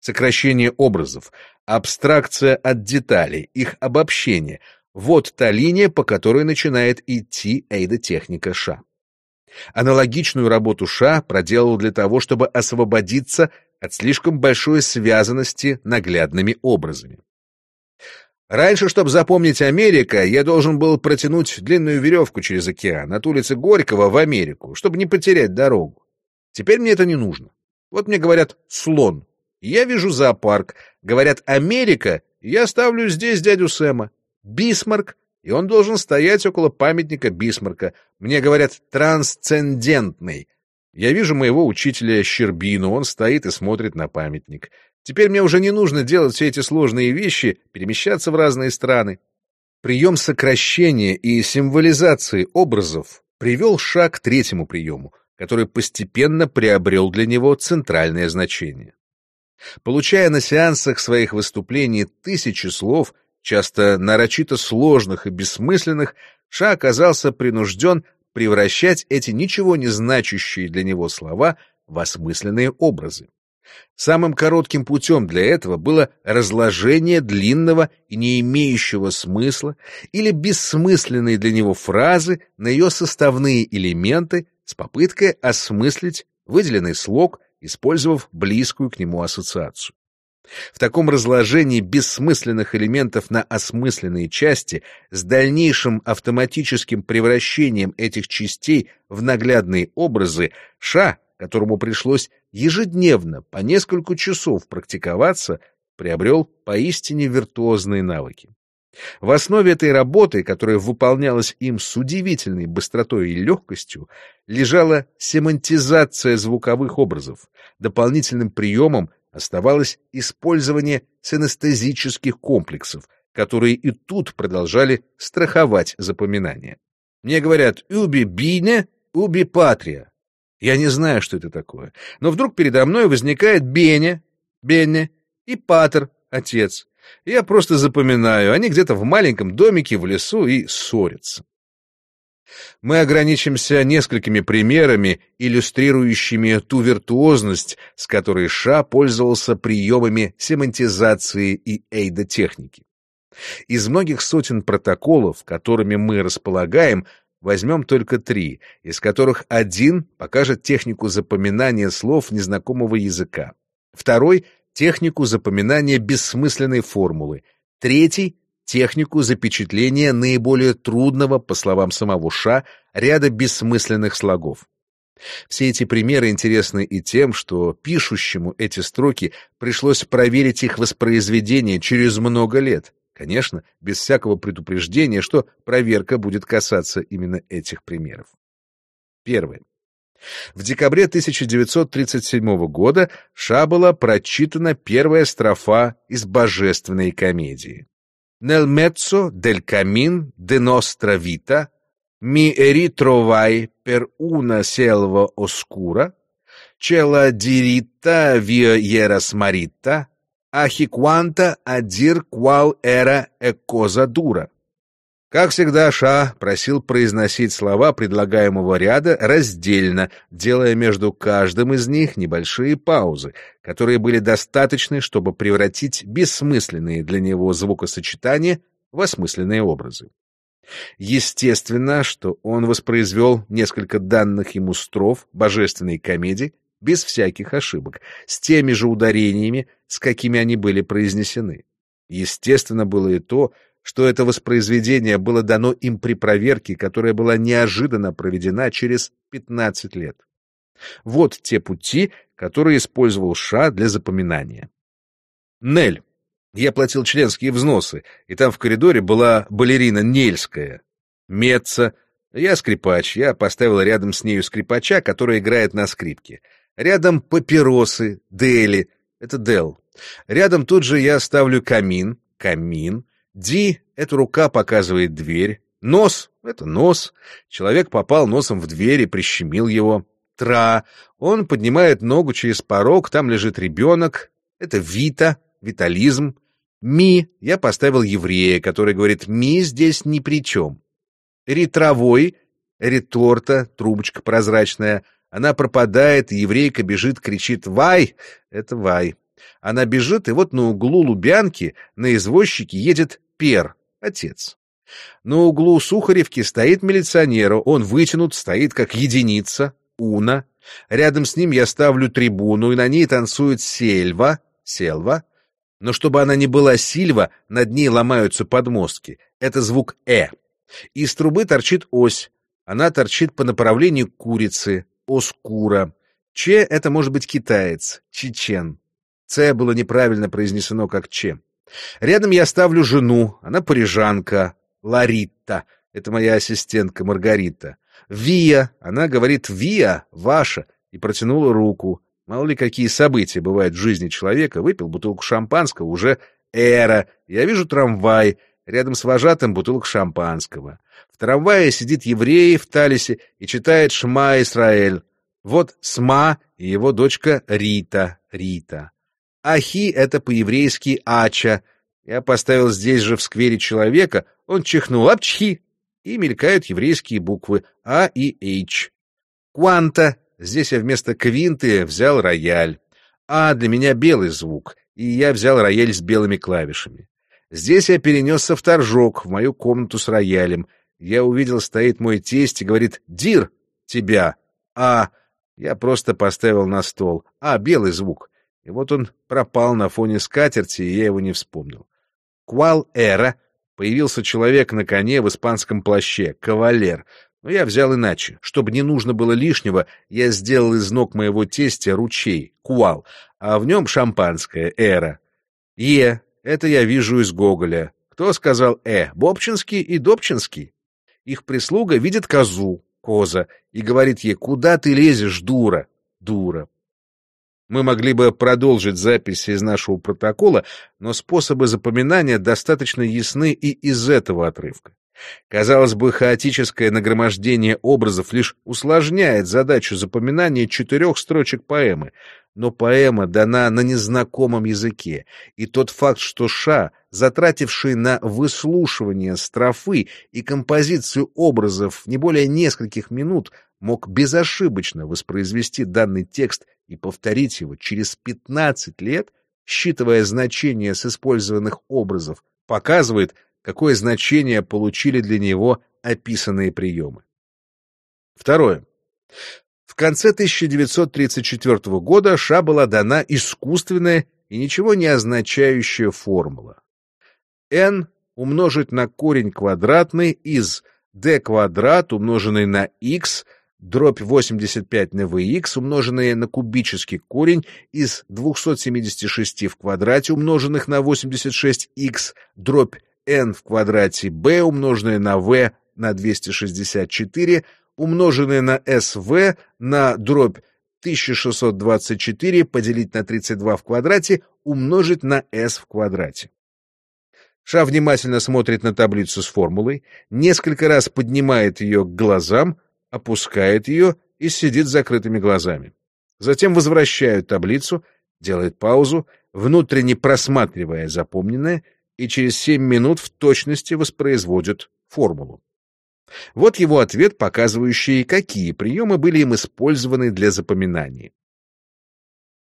Сокращение образов, абстракция от деталей, их обобщение — вот та линия, по которой начинает идти эйдотехника Ша. Аналогичную работу Ша проделал для того, чтобы освободиться от слишком большой связанности наглядными образами. Раньше, чтобы запомнить Америка, я должен был протянуть длинную веревку через океан от улицы Горького в Америку, чтобы не потерять дорогу. Теперь мне это не нужно. Вот мне говорят «слон». Я вижу зоопарк. Говорят «Америка», я ставлю здесь дядю Сэма. Бисмарк, и он должен стоять около памятника Бисмарка. Мне говорят «трансцендентный». Я вижу моего учителя Щербину, он стоит и смотрит на памятник. Теперь мне уже не нужно делать все эти сложные вещи, перемещаться в разные страны. Прием сокращения и символизации образов привел шаг к третьему приему, который постепенно приобрел для него центральное значение. Получая на сеансах своих выступлений тысячи слов, часто нарочито сложных и бессмысленных, Ша оказался принужден превращать эти ничего не значащие для него слова в осмысленные образы. Самым коротким путем для этого было разложение длинного и не имеющего смысла или бессмысленной для него фразы на ее составные элементы с попыткой осмыслить выделенный слог, использовав близкую к нему ассоциацию. В таком разложении бессмысленных элементов на осмысленные части с дальнейшим автоматическим превращением этих частей в наглядные образы Ша, которому пришлось ежедневно по несколько часов практиковаться, приобрел поистине виртуозные навыки. В основе этой работы, которая выполнялась им с удивительной быстротой и легкостью, лежала семантизация звуковых образов. Дополнительным приемом оставалось использование синестезических комплексов, которые и тут продолжали страховать запоминание. Мне говорят «уби бине», «уби патрия». Я не знаю, что это такое, но вдруг передо мной возникает Беня, Бенне и Патер, отец. Я просто запоминаю, они где-то в маленьком домике в лесу и ссорятся. Мы ограничимся несколькими примерами, иллюстрирующими ту виртуозность, с которой Ша пользовался приемами семантизации и эйдотехники. Из многих сотен протоколов, которыми мы располагаем, возьмем только три, из которых один покажет технику запоминания слов незнакомого языка, второй — технику запоминания бессмысленной формулы, третий технику запечатления наиболее трудного, по словам самого Ша, ряда бессмысленных слогов. Все эти примеры интересны и тем, что пишущему эти строки пришлось проверить их воспроизведение через много лет, конечно, без всякого предупреждения, что проверка будет касаться именно этих примеров. Первое. В декабре 1937 года Ша была прочитана первая строфа из «Божественной комедии». Nel mezzo del cammin de nostra vita mi ritrovai per una selva oscura, c'è la diritta via era smarrita, a chi quanta a dir qual era e cosa dura. Как всегда, Ша просил произносить слова предлагаемого ряда раздельно, делая между каждым из них небольшие паузы, которые были достаточны, чтобы превратить бессмысленные для него звукосочетания в осмысленные образы. Естественно, что он воспроизвел несколько данных ему строф божественной комедии без всяких ошибок, с теми же ударениями, с какими они были произнесены. Естественно было и то, что это воспроизведение было дано им при проверке, которая была неожиданно проведена через 15 лет. Вот те пути, которые использовал Ша для запоминания. Нель. Я платил членские взносы, и там в коридоре была балерина Нельская. Меца. Я скрипач, я поставил рядом с нею скрипача, который играет на скрипке. Рядом папиросы, Дели. Это Дел. Рядом тут же я ставлю камин, камин, Ди — это рука показывает дверь. Нос — это нос. Человек попал носом в дверь и прищемил его. Тра — он поднимает ногу через порог, там лежит ребенок. Это Вита, витализм. Ми — я поставил еврея, который говорит «ми здесь ни при чем». Ретровой — реторта, трубочка прозрачная. Она пропадает, и еврейка бежит, кричит «Вай!» — это Вай. Она бежит, и вот на углу Лубянки на извозчике едет Пер, отец. На углу Сухаревки стоит милиционер, он вытянут, стоит как единица, Уна. Рядом с ним я ставлю трибуну, и на ней танцует Сельва, Сельва. Но чтобы она не была Сильва, над ней ломаются подмостки. Это звук «э». Из трубы торчит ось. Она торчит по направлению курицы, оскура. Че — это может быть китаец, чечен. Ц было неправильно произнесено как Че. Рядом я ставлю жену, она парижанка, Ларитта. Это моя ассистентка Маргарита. Вия, она говорит «Вия, ваша», и протянула руку. Мало ли какие события бывают в жизни человека. Выпил бутылку шампанского, уже эра. Я вижу трамвай. Рядом с вожатым бутылка шампанского. В трамвае сидит еврей в Талисе и читает «Шма Исраэль». Вот Сма и его дочка Рита, Рита. Ахи — это по-еврейски Ача. Я поставил здесь же в сквере человека, он чихнул «Апчхи!» и мелькают еврейские буквы А и H. Кванта Здесь я вместо квинты взял рояль. А для меня белый звук, и я взял рояль с белыми клавишами. Здесь я перенесся в торжок, в мою комнату с роялем. Я увидел, стоит мой тесть и говорит «Дир, тебя!» А я просто поставил на стол. А, белый звук. И вот он пропал на фоне скатерти, и я его не вспомнил. Qual era. Появился человек на коне в испанском плаще, кавалер. Но я взял иначе. Чтобы не нужно было лишнего, я сделал из ног моего тестя ручей, qual, а в нем шампанское, era. È, это я вижу из Гоголя. Кто сказал «э»? Бобчинский и Добчинский. Их прислуга видит козу, коза, и говорит ей «Куда ты лезешь, дура?» Дура. Мы могли бы продолжить записи из нашего протокола, но способы запоминания достаточно ясны и из этого отрывка. Казалось бы, хаотическое нагромождение образов лишь усложняет задачу запоминания четырех строчек поэмы, но поэма дана на незнакомом языке, и тот факт, что Ша, затративший на выслушивание строфы и композицию образов не более нескольких минут, мог безошибочно воспроизвести данный текст и повторить его через 15 лет, считывая значения с использованных образов, показывает, какое значение получили для него описанные приемы. Второе. В конце 1934 года Ша была дана искусственная и ничего не означающая формула. n умножить на корень квадратный из d квадрат умноженный на x дробь 85 на vx умноженное на кубический корень из 276 в квадрате умноженных на 86x дробь n в квадрате b умноженное на v на 264 умноженное на sv на дробь 1624 поделить на 32 в квадрате умножить на s в квадрате. Ша внимательно смотрит на таблицу с формулой, несколько раз поднимает ее к глазам, опускает ее и сидит с закрытыми глазами. Затем возвращает таблицу, делает паузу, внутренне просматривая запомненное, и через 7 минут в точности воспроизводит формулу. Вот его ответ, показывающий, какие приемы были им использованы для запоминания.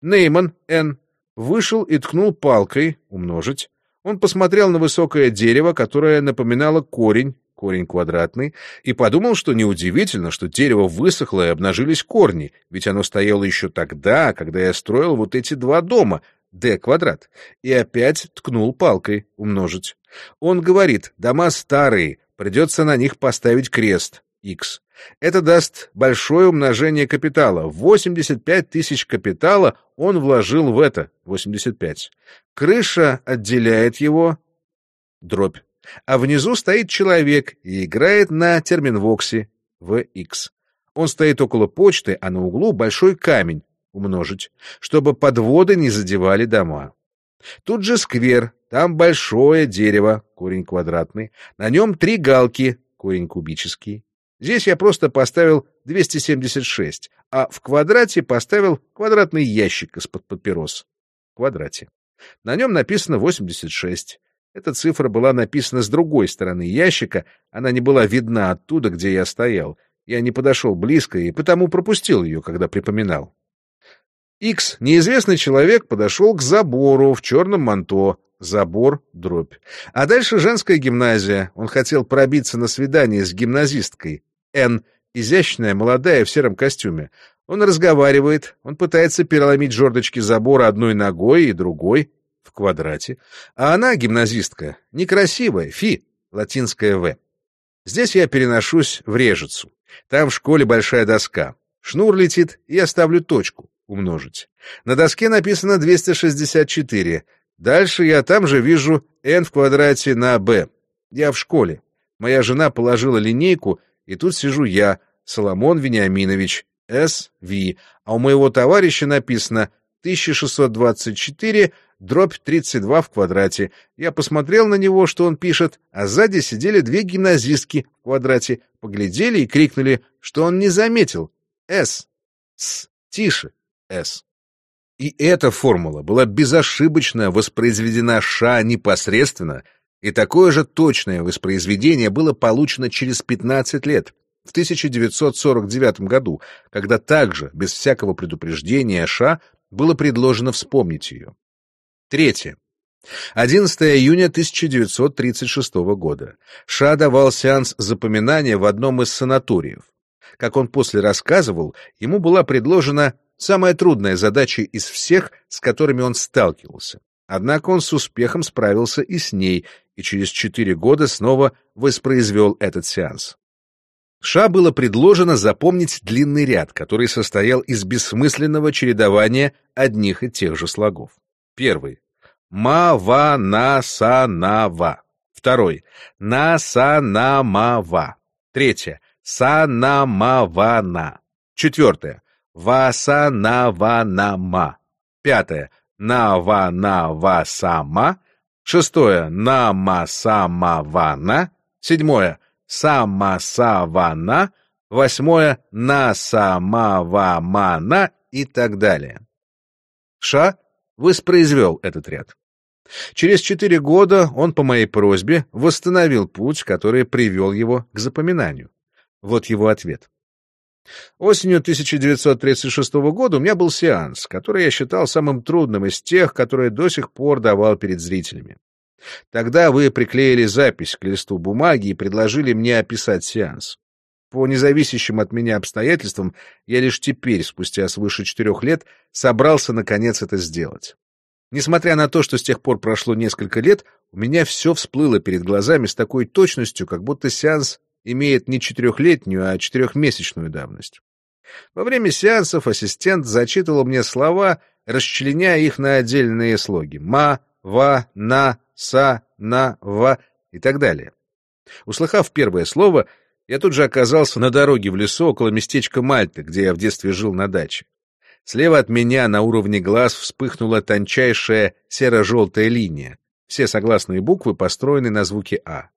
Нейман, Н, вышел и ткнул палкой, умножить. Он посмотрел на высокое дерево, которое напоминало корень, корень квадратный, и подумал, что неудивительно, что дерево высохло и обнажились корни, ведь оно стояло еще тогда, когда я строил вот эти два дома, d квадрат, и опять ткнул палкой умножить. Он говорит, дома старые, придется на них поставить крест, x. Это даст большое умножение капитала. 85 тысяч капитала он вложил в это, 85. Крыша отделяет его, дробь. А внизу стоит человек и играет на терминвоксе, vx. Он стоит около почты, а на углу большой камень, умножить, чтобы подводы не задевали дома. Тут же сквер, там большое дерево, корень квадратный, на нем три галки, корень кубический. Здесь я просто поставил 276, а в квадрате поставил квадратный ящик из-под папирос. В квадрате. На нем написано 86. Эта цифра была написана с другой стороны ящика, она не была видна оттуда, где я стоял. Я не подошел близко и потому пропустил ее, когда припоминал. Икс, неизвестный человек, подошел к забору в черном манто. Забор, дробь. А дальше женская гимназия. Он хотел пробиться на свидание с гимназисткой. Н, изящная, молодая, в сером костюме. Он разговаривает, он пытается переломить жердочки забора одной ногой и другой. Квадрате, а она, гимназистка, некрасивая, фи, латинская «в». Здесь я переношусь в Режицу. Там в школе большая доска. Шнур летит, и я ставлю точку умножить. На доске написано 264. Дальше я там же вижу n в квадрате на b. Я в школе. Моя жена положила линейку, и тут сижу я, Соломон Вениаминович, S.V., а у моего товарища написано 1624 дробь 32 в квадрате. Я посмотрел на него, что он пишет, а сзади сидели две гимназистки в квадрате, поглядели и крикнули, что он не заметил. «С». «С». Тише. «С». И эта формула была безошибочно воспроизведена Ша непосредственно, и такое же точное воспроизведение было получено через 15 лет, в 1949 году, когда также, без всякого предупреждения Ша, было предложено вспомнить ее. Третье. 11 июня 1936 года. Ша давал сеанс запоминания в одном из санаториев. Как он после рассказывал, ему была предложена самая трудная задача из всех, с которыми он сталкивался. Однако он с успехом справился и с ней, и через четыре года снова воспроизвел этот сеанс. Ша было предложено запомнить длинный ряд, который состоял из бессмысленного чередования одних и тех же слогов. Первый. Ма-ва-на-са-на-ва. Второй. На-са-на-ма-ва. Третье. Са-на-ма-ва-на. Четвертое. Ва-са-на-ва-на-ма. Пятое. На-ва-на-ва-са-ма. Шестое. На-ма-са-ма-ва-на. Седьмое. Са-ма-са-ва-на. Восьмое. На-са-ма-ва-ма-на и так далее. Ша воспроизвел этот ряд. Через четыре года он по моей просьбе восстановил путь, который привел его к запоминанию. Вот его ответ. Осенью 1936 года у меня был сеанс, который я считал самым трудным из тех, которые до сих пор давал перед зрителями. Тогда вы приклеили запись к листу бумаги и предложили мне описать сеанс. По независящим от меня обстоятельствам я лишь теперь, спустя свыше четырех лет, собрался наконец это сделать. Несмотря на то, что с тех пор прошло несколько лет, у меня все всплыло перед глазами с такой точностью, как будто сеанс имеет не четырехлетнюю, а четырехмесячную давность. Во время сеансов ассистент зачитывал мне слова, расчленяя их на отдельные слоги «ма», «ва», «на», «са», «на», «ва» и так далее. Услыхав первое слово, я тут же оказался на дороге в лесу около местечка Мальты, где я в детстве жил на даче. Слева от меня на уровне глаз вспыхнула тончайшая серо-желтая линия. Все согласные буквы построены на звуке «а».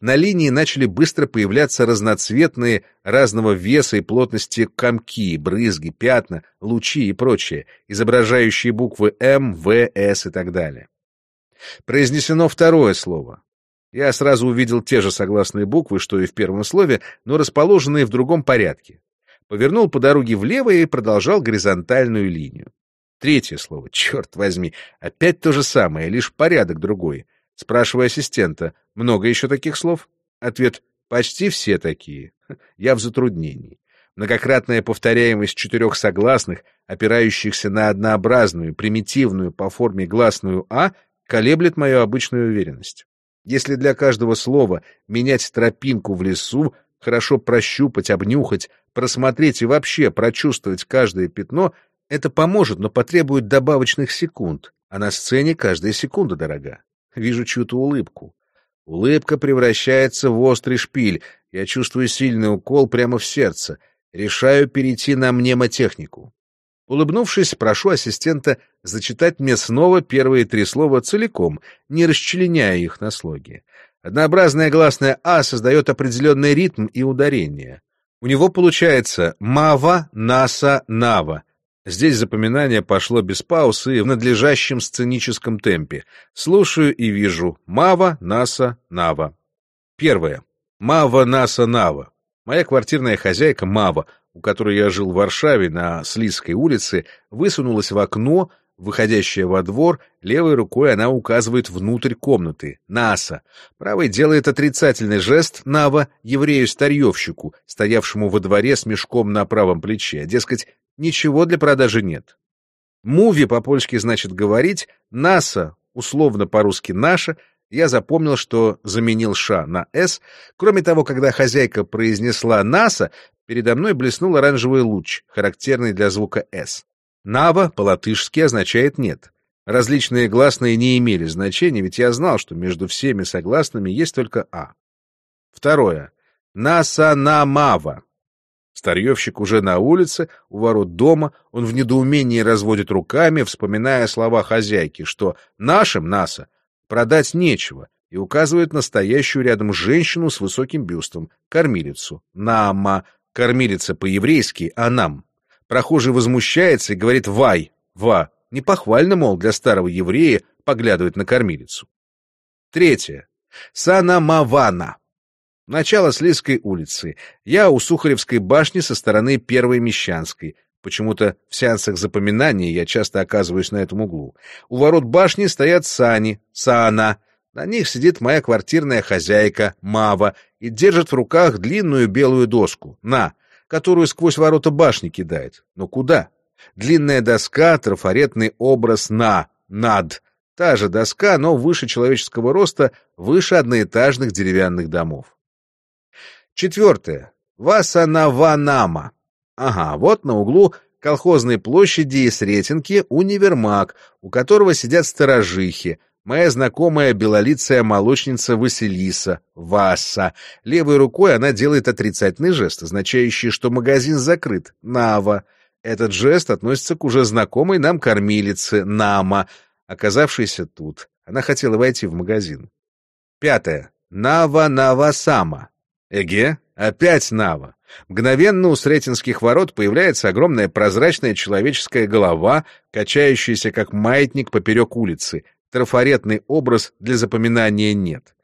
На линии начали быстро появляться разноцветные, разного веса и плотности комки, брызги, пятна, лучи и прочее, изображающие буквы М, В, С и так далее. Произнесено второе слово. Я сразу увидел те же согласные буквы, что и в первом слове, но расположенные в другом порядке. Повернул по дороге влево и продолжал горизонтальную линию. Третье слово, черт возьми, опять то же самое, лишь порядок другой. Спрашиваю ассистента, много еще таких слов? Ответ, почти все такие. <laughs> Я в затруднении. Многократная повторяемость четырех согласных, опирающихся на однообразную, примитивную по форме гласную «а», колеблет мою обычную уверенность. Если для каждого слова менять тропинку в лесу, хорошо прощупать, обнюхать, просмотреть и вообще прочувствовать каждое пятно, это поможет, но потребует добавочных секунд, а на сцене каждая секунда дорога. Вижу чью-то улыбку. Улыбка превращается в острый шпиль. Я чувствую сильный укол прямо в сердце. Решаю перейти на мнемотехнику. Улыбнувшись, прошу ассистента зачитать мне снова первые три слова целиком, не расчленяя их на слоги. Однообразное гласное «а» создает определенный ритм и ударение. У него получается «мава», «наса», «нава», Здесь запоминание пошло без паузы и в надлежащем сценическом темпе. Слушаю и вижу Мава, Наса, Нава. Первое. Мава, Наса, Нава. Моя квартирная хозяйка Мава, у которой я жил в Варшаве на Слизкой улице, высунулась в окно, выходящее во двор, левой рукой она указывает внутрь комнаты, Наса. Правой делает отрицательный жест Нава еврею-старьевщику, стоявшему во дворе с мешком на правом плече. Дескать, ничего для продажи нет. Муви по-польски значит «говорить», «наса» условно по-русски «наша», я запомнил, что заменил «ша» на «с». Кроме того, когда хозяйка произнесла «наса», передо мной блеснул оранжевый луч, характерный для звука «с». «Нава» по-латышски означает «нет». Различные гласные не имели значения, ведь я знал, что между всеми согласными есть только «а». Второе. «Наса-на-мава». Старьевщик уже на улице, у ворот дома, он в недоумении разводит руками, вспоминая слова хозяйки, что «нашим НАСА» продать нечего, и указывает настоящую рядом женщину с высоким бюстом, кормилицу. Нама, кормилица по-еврейски, а нам. Прохожий возмущается и говорит «вай», «ва». Непохвально, мол, для старого еврея поглядывать на кормилицу. Третье. Санамавана. Начало Слизкой улицы. Я у Сухаревской башни со стороны Первой Мещанской. Почему-то в сеансах запоминания я часто оказываюсь на этом углу. У ворот башни стоят сани, сана. На них сидит моя квартирная хозяйка, Мава, и держит в руках длинную белую доску, на, которую сквозь ворота башни кидает. Но куда? Длинная доска, трафаретный образ на, над. Та же доска, но выше человеческого роста, выше одноэтажных деревянных домов. Четвертое. Васанаванама. Ага, вот на углу колхозной площади и Сретенки универмаг, у которого сидят сторожихи, моя знакомая белолицая молочница Василиса, Васа. Левой рукой она делает отрицательный жест, означающий, что магазин закрыт, Нава. Этот жест относится к уже знакомой нам кормилице, Нама, оказавшейся тут. Она хотела войти в магазин. Пятое. Нава-Нава-Сама. Эге, опять Нава. Мгновенно у Сретенских ворот появляется огромная прозрачная человеческая голова, качающаяся как маятник поперек улицы. Трафаретный образ для запоминания нет.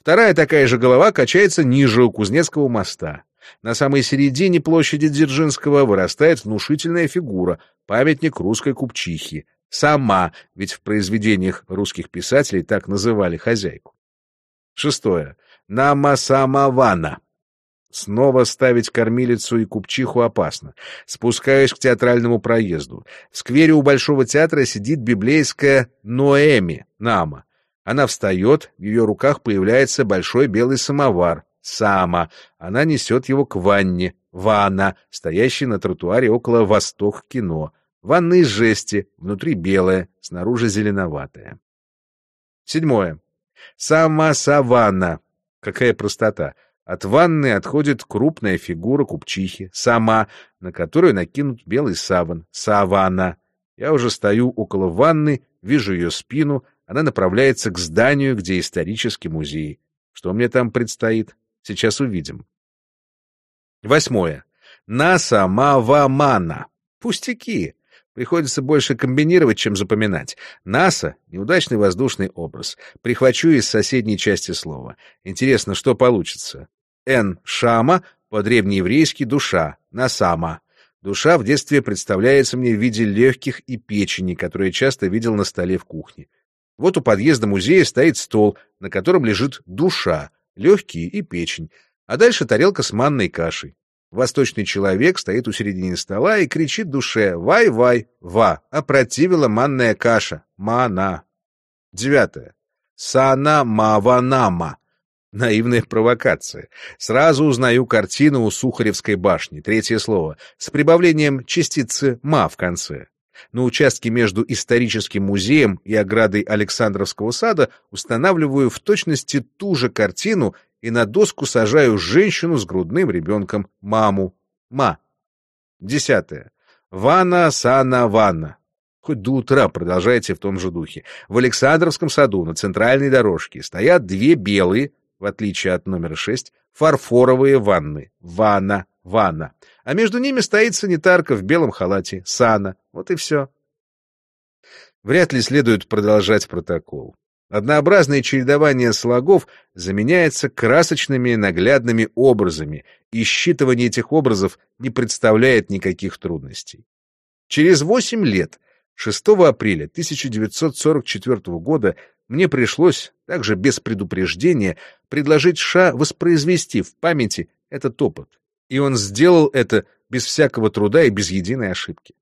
Вторая такая же голова качается ниже у Кузнецкого моста. На самой середине площади Дзержинского вырастает внушительная фигура, памятник русской купчихи. Сама, ведь в произведениях русских писателей так называли хозяйку. Шестое. Намасамавана. Снова ставить кормилицу и купчиху опасно. Спускаюсь к театральному проезду. В сквере у Большого театра сидит библейская Ноэми, Нама. Она встает, в ее руках появляется большой белый самовар, Сама. Она несет его к ванне, Ванна, стоящей на тротуаре около Восток кино. Ванна из жести, внутри белая, снаружи зеленоватая. Седьмое. Сама саванна. Какая простота. От ванны отходит крупная фигура купчихи, сама, на которую накинут белый саван, савана. Я уже стою около ванны, вижу ее спину, она направляется к зданию, где исторический музей. Что мне там предстоит, сейчас увидим. Восьмое. Наса-ма-ва-мана. Пустяки. Приходится больше комбинировать, чем запоминать. НАСА — неудачный воздушный образ. Прихвачу из соседней части слова. Интересно, что получится. Н. Шама, по-древнееврейски душа, Насама. Душа в детстве представляется мне в виде легких и печени, которые часто видел на столе в кухне. Вот у подъезда музея стоит стол, на котором лежит душа, легкие и печень, а дальше тарелка с манной кашей. Восточный человек стоит у середины стола и кричит душе «Вай-вай! Ва!» Опротивила манная каша. Мана. Девятое. Сана-мава-нама. Наивная провокация. Сразу узнаю картину у Сухаревской башни, третье слово, с прибавлением частицы «ма» в конце. На участке между историческим музеем и оградой Александровского сада устанавливаю в точности ту же картину и на доску сажаю женщину с грудным ребенком, маму, ма. Десятое. Ванна, сана, ванна. Хоть до утра продолжайте в том же духе. В Александровском саду на центральной дорожке стоят две белые, в отличие от номера 6, фарфоровые ванны. Ванна, ванна. А между ними стоит санитарка в белом халате, сана. Вот и все. Вряд ли следует продолжать протокол. Однообразное чередование слогов заменяется красочными наглядными образами, и считывание этих образов не представляет никаких трудностей. Через восемь лет, 6 апреля 1944 года, мне пришлось, также без предупреждения, предложить Ша воспроизвести в памяти этот опыт. И он сделал это без всякого труда и без единой ошибки.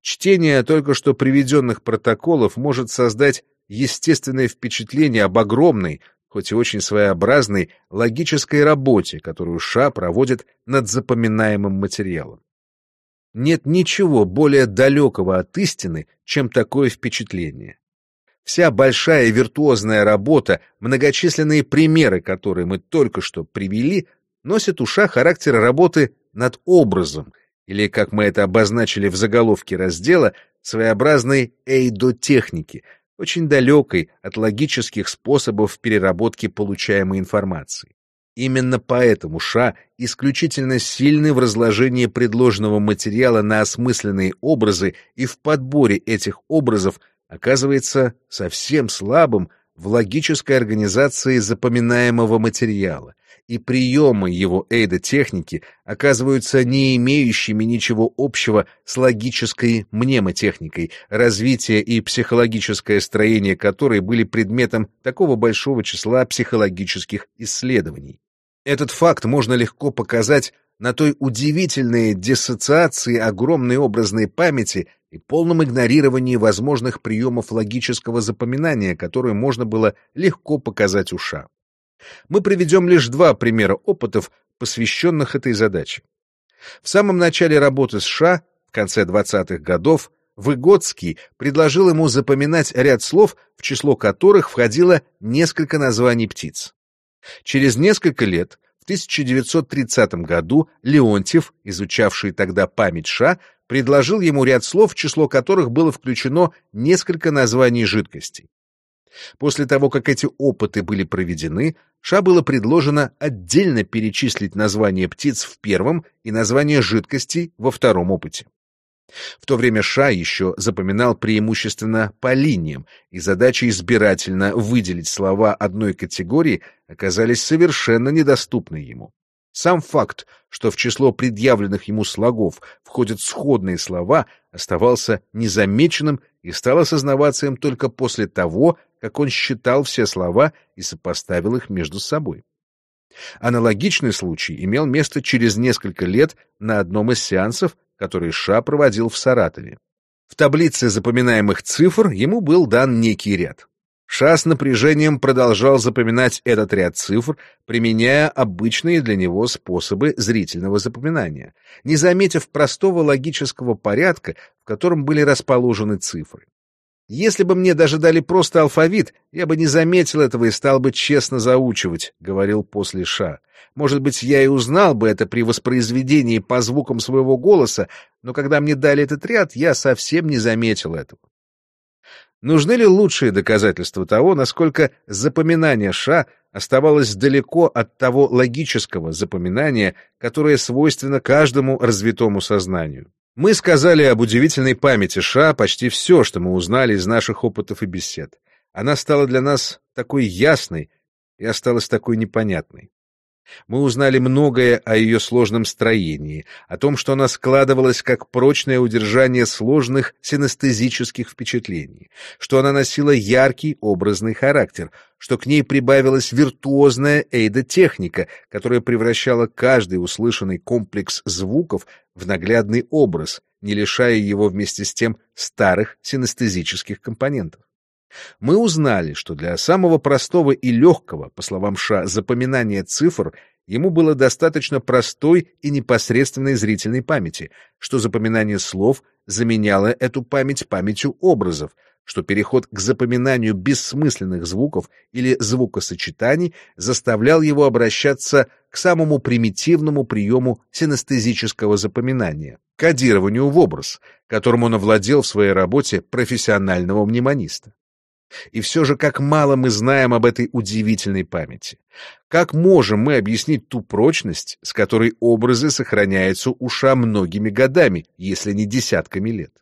Чтение только что приведенных протоколов может создать естественное впечатление об огромной, хоть и очень своеобразной, логической работе, которую Ша проводит над запоминаемым материалом. Нет ничего более далекого от истины, чем такое впечатление. Вся большая виртуозная работа, многочисленные примеры, которые мы только что привели, носят у Ша характер работы над образом, или, как мы это обозначили в заголовке раздела, своеобразной эйдотехники, очень далекой от логических способов переработки получаемой информации. Именно поэтому Ша исключительно сильны в разложении предложенного материала на осмысленные образы и в подборе этих образов оказывается совсем слабым в логической организации запоминаемого материала, и приемы его эйдотехники оказываются не имеющими ничего общего с логической мнемотехникой, развитие и психологическое строение которой были предметом такого большого числа психологических исследований. Этот факт можно легко показать на той удивительной диссоциации огромной образной памяти и полном игнорировании возможных приемов логического запоминания, которые можно было легко показать ушам. Мы приведем лишь два примера опытов, посвященных этой задаче. В самом начале работы США, в конце 20-х годов, Выгодский предложил ему запоминать ряд слов, в число которых входило несколько названий птиц. Через несколько лет, в 1930 году, Леонтьев, изучавший тогда память Ша, предложил ему ряд слов, в число которых было включено несколько названий жидкостей. После того, как эти опыты были проведены, Ша было предложено отдельно перечислить названия птиц в первом и названия жидкостей во втором опыте. В то время Ша еще запоминал преимущественно по линиям, и задача избирательно выделить слова одной категории оказались совершенно недоступны ему. Сам факт, что в число предъявленных ему слогов входят сходные слова, оставался незамеченным и стал осознаваться им только после того, как он считал все слова и сопоставил их между собой. Аналогичный случай имел место через несколько лет на одном из сеансов, который Ша проводил в Саратове. В таблице запоминаемых цифр ему был дан некий ряд. Ша с напряжением продолжал запоминать этот ряд цифр, применяя обычные для него способы зрительного запоминания, не заметив простого логического порядка, в котором были расположены цифры. Если бы мне даже дали просто алфавит, я бы не заметил этого и стал бы честно заучивать, — говорил после Ша. Может быть, я и узнал бы это при воспроизведении по звукам своего голоса, но когда мне дали этот ряд, я совсем не заметил этого. Нужны ли лучшие доказательства того, насколько запоминание Ша оставалось далеко от того логического запоминания, которое свойственно каждому развитому сознанию? Мы сказали об удивительной памяти Ша почти все, что мы узнали из наших опытов и бесед. Она стала для нас такой ясной и осталась такой непонятной. Мы узнали многое о ее сложном строении, о том, что она складывалась как прочное удержание сложных синестезических впечатлений, что она носила яркий образный характер, что к ней прибавилась виртуозная эйдотехника, которая превращала каждый услышанный комплекс звуков в наглядный образ, не лишая его вместе с тем старых синестезических компонентов. Мы узнали, что для самого простого и легкого, по словам Ша, запоминания цифр ему было достаточно простой и непосредственной зрительной памяти, что запоминание слов заменяло эту память памятью образов, что переход к запоминанию бессмысленных звуков или звукосочетаний заставлял его обращаться к самому примитивному приему синестезического запоминания — кодированию в образ, которым он овладел в своей работе профессионального мнемониста. И все же, как мало мы знаем об этой удивительной памяти. Как можем мы объяснить ту прочность, с которой образы сохраняются у Ша многими годами, если не десятками лет?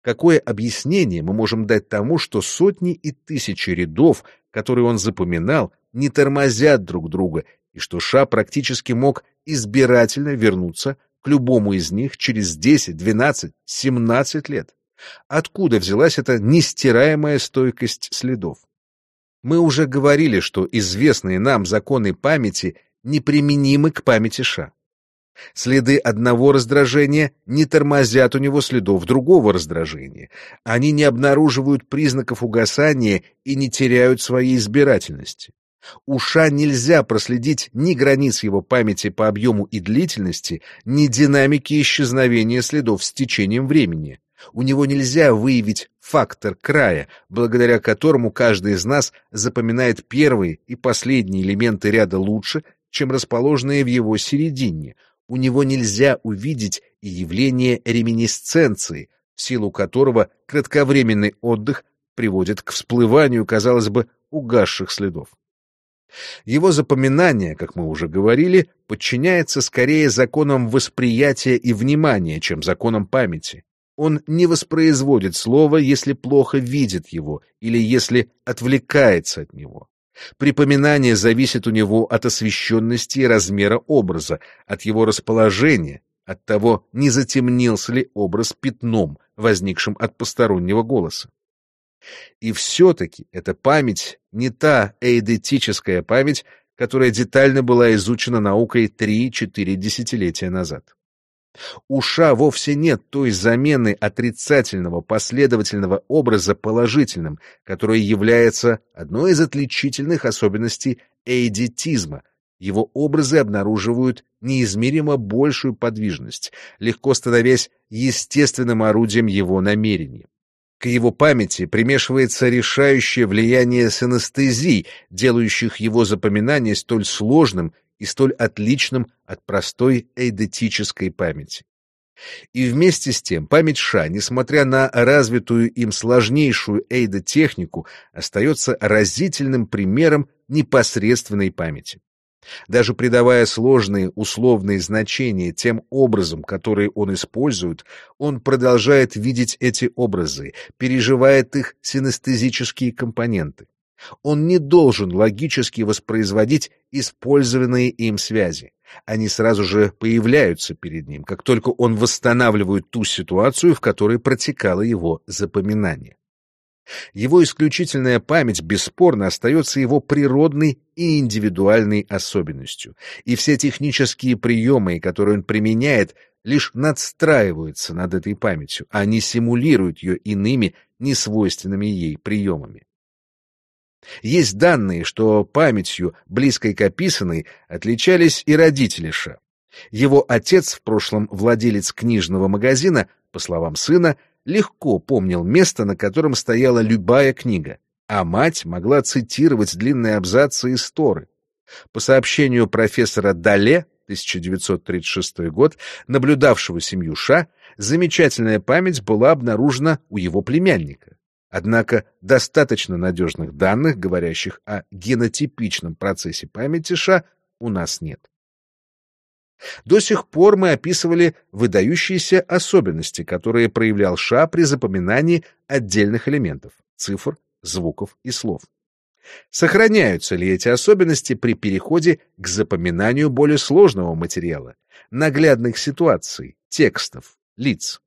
Какое объяснение мы можем дать тому, что сотни и тысячи рядов, которые он запоминал, не тормозят друг друга, и что Ша практически мог избирательно вернуться к любому из них через 10, 12, 17 лет? Откуда взялась эта нестираемая стойкость следов? Мы уже говорили, что известные нам законы памяти неприменимы к памяти Ша. Следы одного раздражения не тормозят у него следов другого раздражения. Они не обнаруживают признаков угасания и не теряют своей избирательности. У Ша нельзя проследить ни границ его памяти по объему и длительности, ни динамики исчезновения следов с течением времени. У него нельзя выявить фактор края, благодаря которому каждый из нас запоминает первые и последние элементы ряда лучше, чем расположенные в его середине. У него нельзя увидеть и явление реминисценции, в силу которого кратковременный отдых приводит к всплыванию, казалось бы, угасших следов. Его запоминание, как мы уже говорили, подчиняется скорее законам восприятия и внимания, чем законам памяти. Он не воспроизводит слово, если плохо видит его или если отвлекается от него. Припоминание зависит у него от освещенности и размера образа, от его расположения, от того, не затемнился ли образ пятном, возникшим от постороннего голоса. И все-таки эта память не та эйдетическая память, которая детально была изучена наукой 3-4 десятилетия назад. У Ша вовсе нет той замены отрицательного последовательного образа положительным, которая является одной из отличительных особенностей эйдетизма. Его образы обнаруживают неизмеримо большую подвижность, легко становясь естественным орудием его намерений. К его памяти примешивается решающее влияние синестезий, делающих его запоминание столь сложным и столь отличным от простой эйдетической памяти. И вместе с тем память Ша, несмотря на развитую им сложнейшую эйдотехнику, остается разительным примером непосредственной памяти. Даже придавая сложные условные значения тем образом, которые он использует, он продолжает видеть эти образы, переживает их синестезические компоненты. Он не должен логически воспроизводить использованные им связи. Они сразу же появляются перед ним, как только он восстанавливает ту ситуацию, в которой протекало его запоминание. Его исключительная память бесспорно остается его природной и индивидуальной особенностью, и все технические приемы, которые он применяет, лишь надстраиваются над этой памятью, а не симулируют ее иными, несвойственными ей приемами. Есть данные, что памятью, близкой к описанной, отличались и родители Ша. Его отец, в прошлом владелец книжного магазина, по словам сына, легко помнил место, на котором стояла любая книга, а мать могла цитировать длинные абзацы из Торы. По сообщению профессора Дале, 1936 год, наблюдавшего семью Ша, замечательная память была обнаружена у его племянника. Однако достаточно надежных данных, говорящих о генотипичном процессе памяти Ша, у нас нет. До сих пор мы описывали выдающиеся особенности, которые проявлял Ша при запоминании отдельных элементов — цифр, звуков и слов. Сохраняются ли эти особенности при переходе к запоминанию более сложного материала, наглядных ситуаций, текстов, лиц?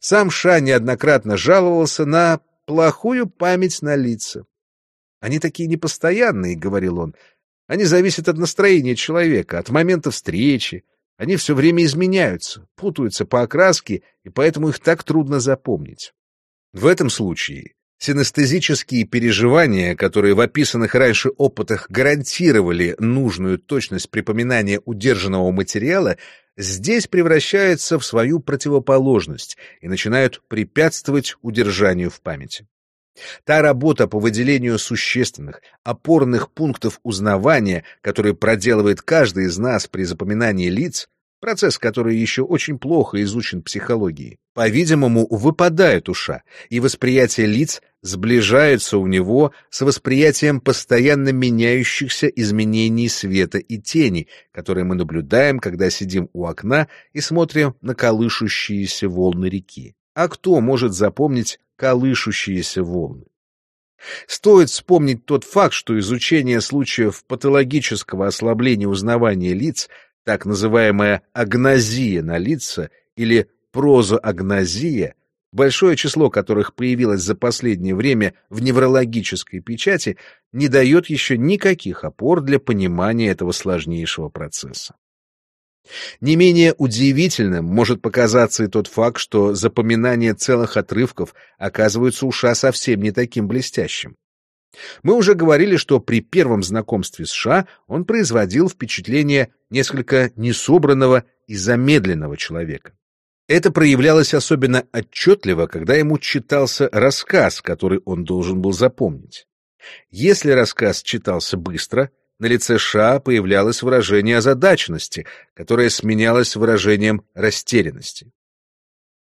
Сам Ша неоднократно жаловался на плохую память на лица. «Они такие непостоянные», — говорил он, они зависят от настроения человека, от момента встречи. Они все время изменяются, путаются по окраске, и поэтому их так трудно запомнить. В этом случае синестезические переживания, которые в описанных раньше опытах гарантировали нужную точность припоминания удержанного материала, здесь превращаются в свою противоположность и начинают препятствовать удержанию в памяти. Та работа по выделению существенных, опорных пунктов узнавания, которую проделывает каждый из нас при запоминании лиц, процесс, который еще очень плохо изучен психологией, по-видимому, выпадает уша, и восприятие лиц сближается у него с восприятием постоянно меняющихся изменений света и тени, которые мы наблюдаем, когда сидим у окна и смотрим на колышущиеся волны реки. А кто может запомнить колышущиеся волны? Стоит вспомнить тот факт, что изучение случаев патологического ослабления узнавания лиц, так называемая агнозия на лица или прозоагнозия, большое число которых появилось за последнее время в неврологической печати, не дает еще никаких опор для понимания этого сложнейшего процесса. Не менее удивительным может показаться и тот факт, что запоминание целых отрывков оказывается у Ша совсем не таким блестящим. Мы уже говорили, что при первом знакомстве с Ша он производил впечатление несколько несобранного и замедленного человека. Это проявлялось особенно отчетливо, когда ему читался рассказ, который он должен был запомнить. Если рассказ читался быстро, на лице Ша появлялось выражение озадаченности, которое сменялось выражением растерянности.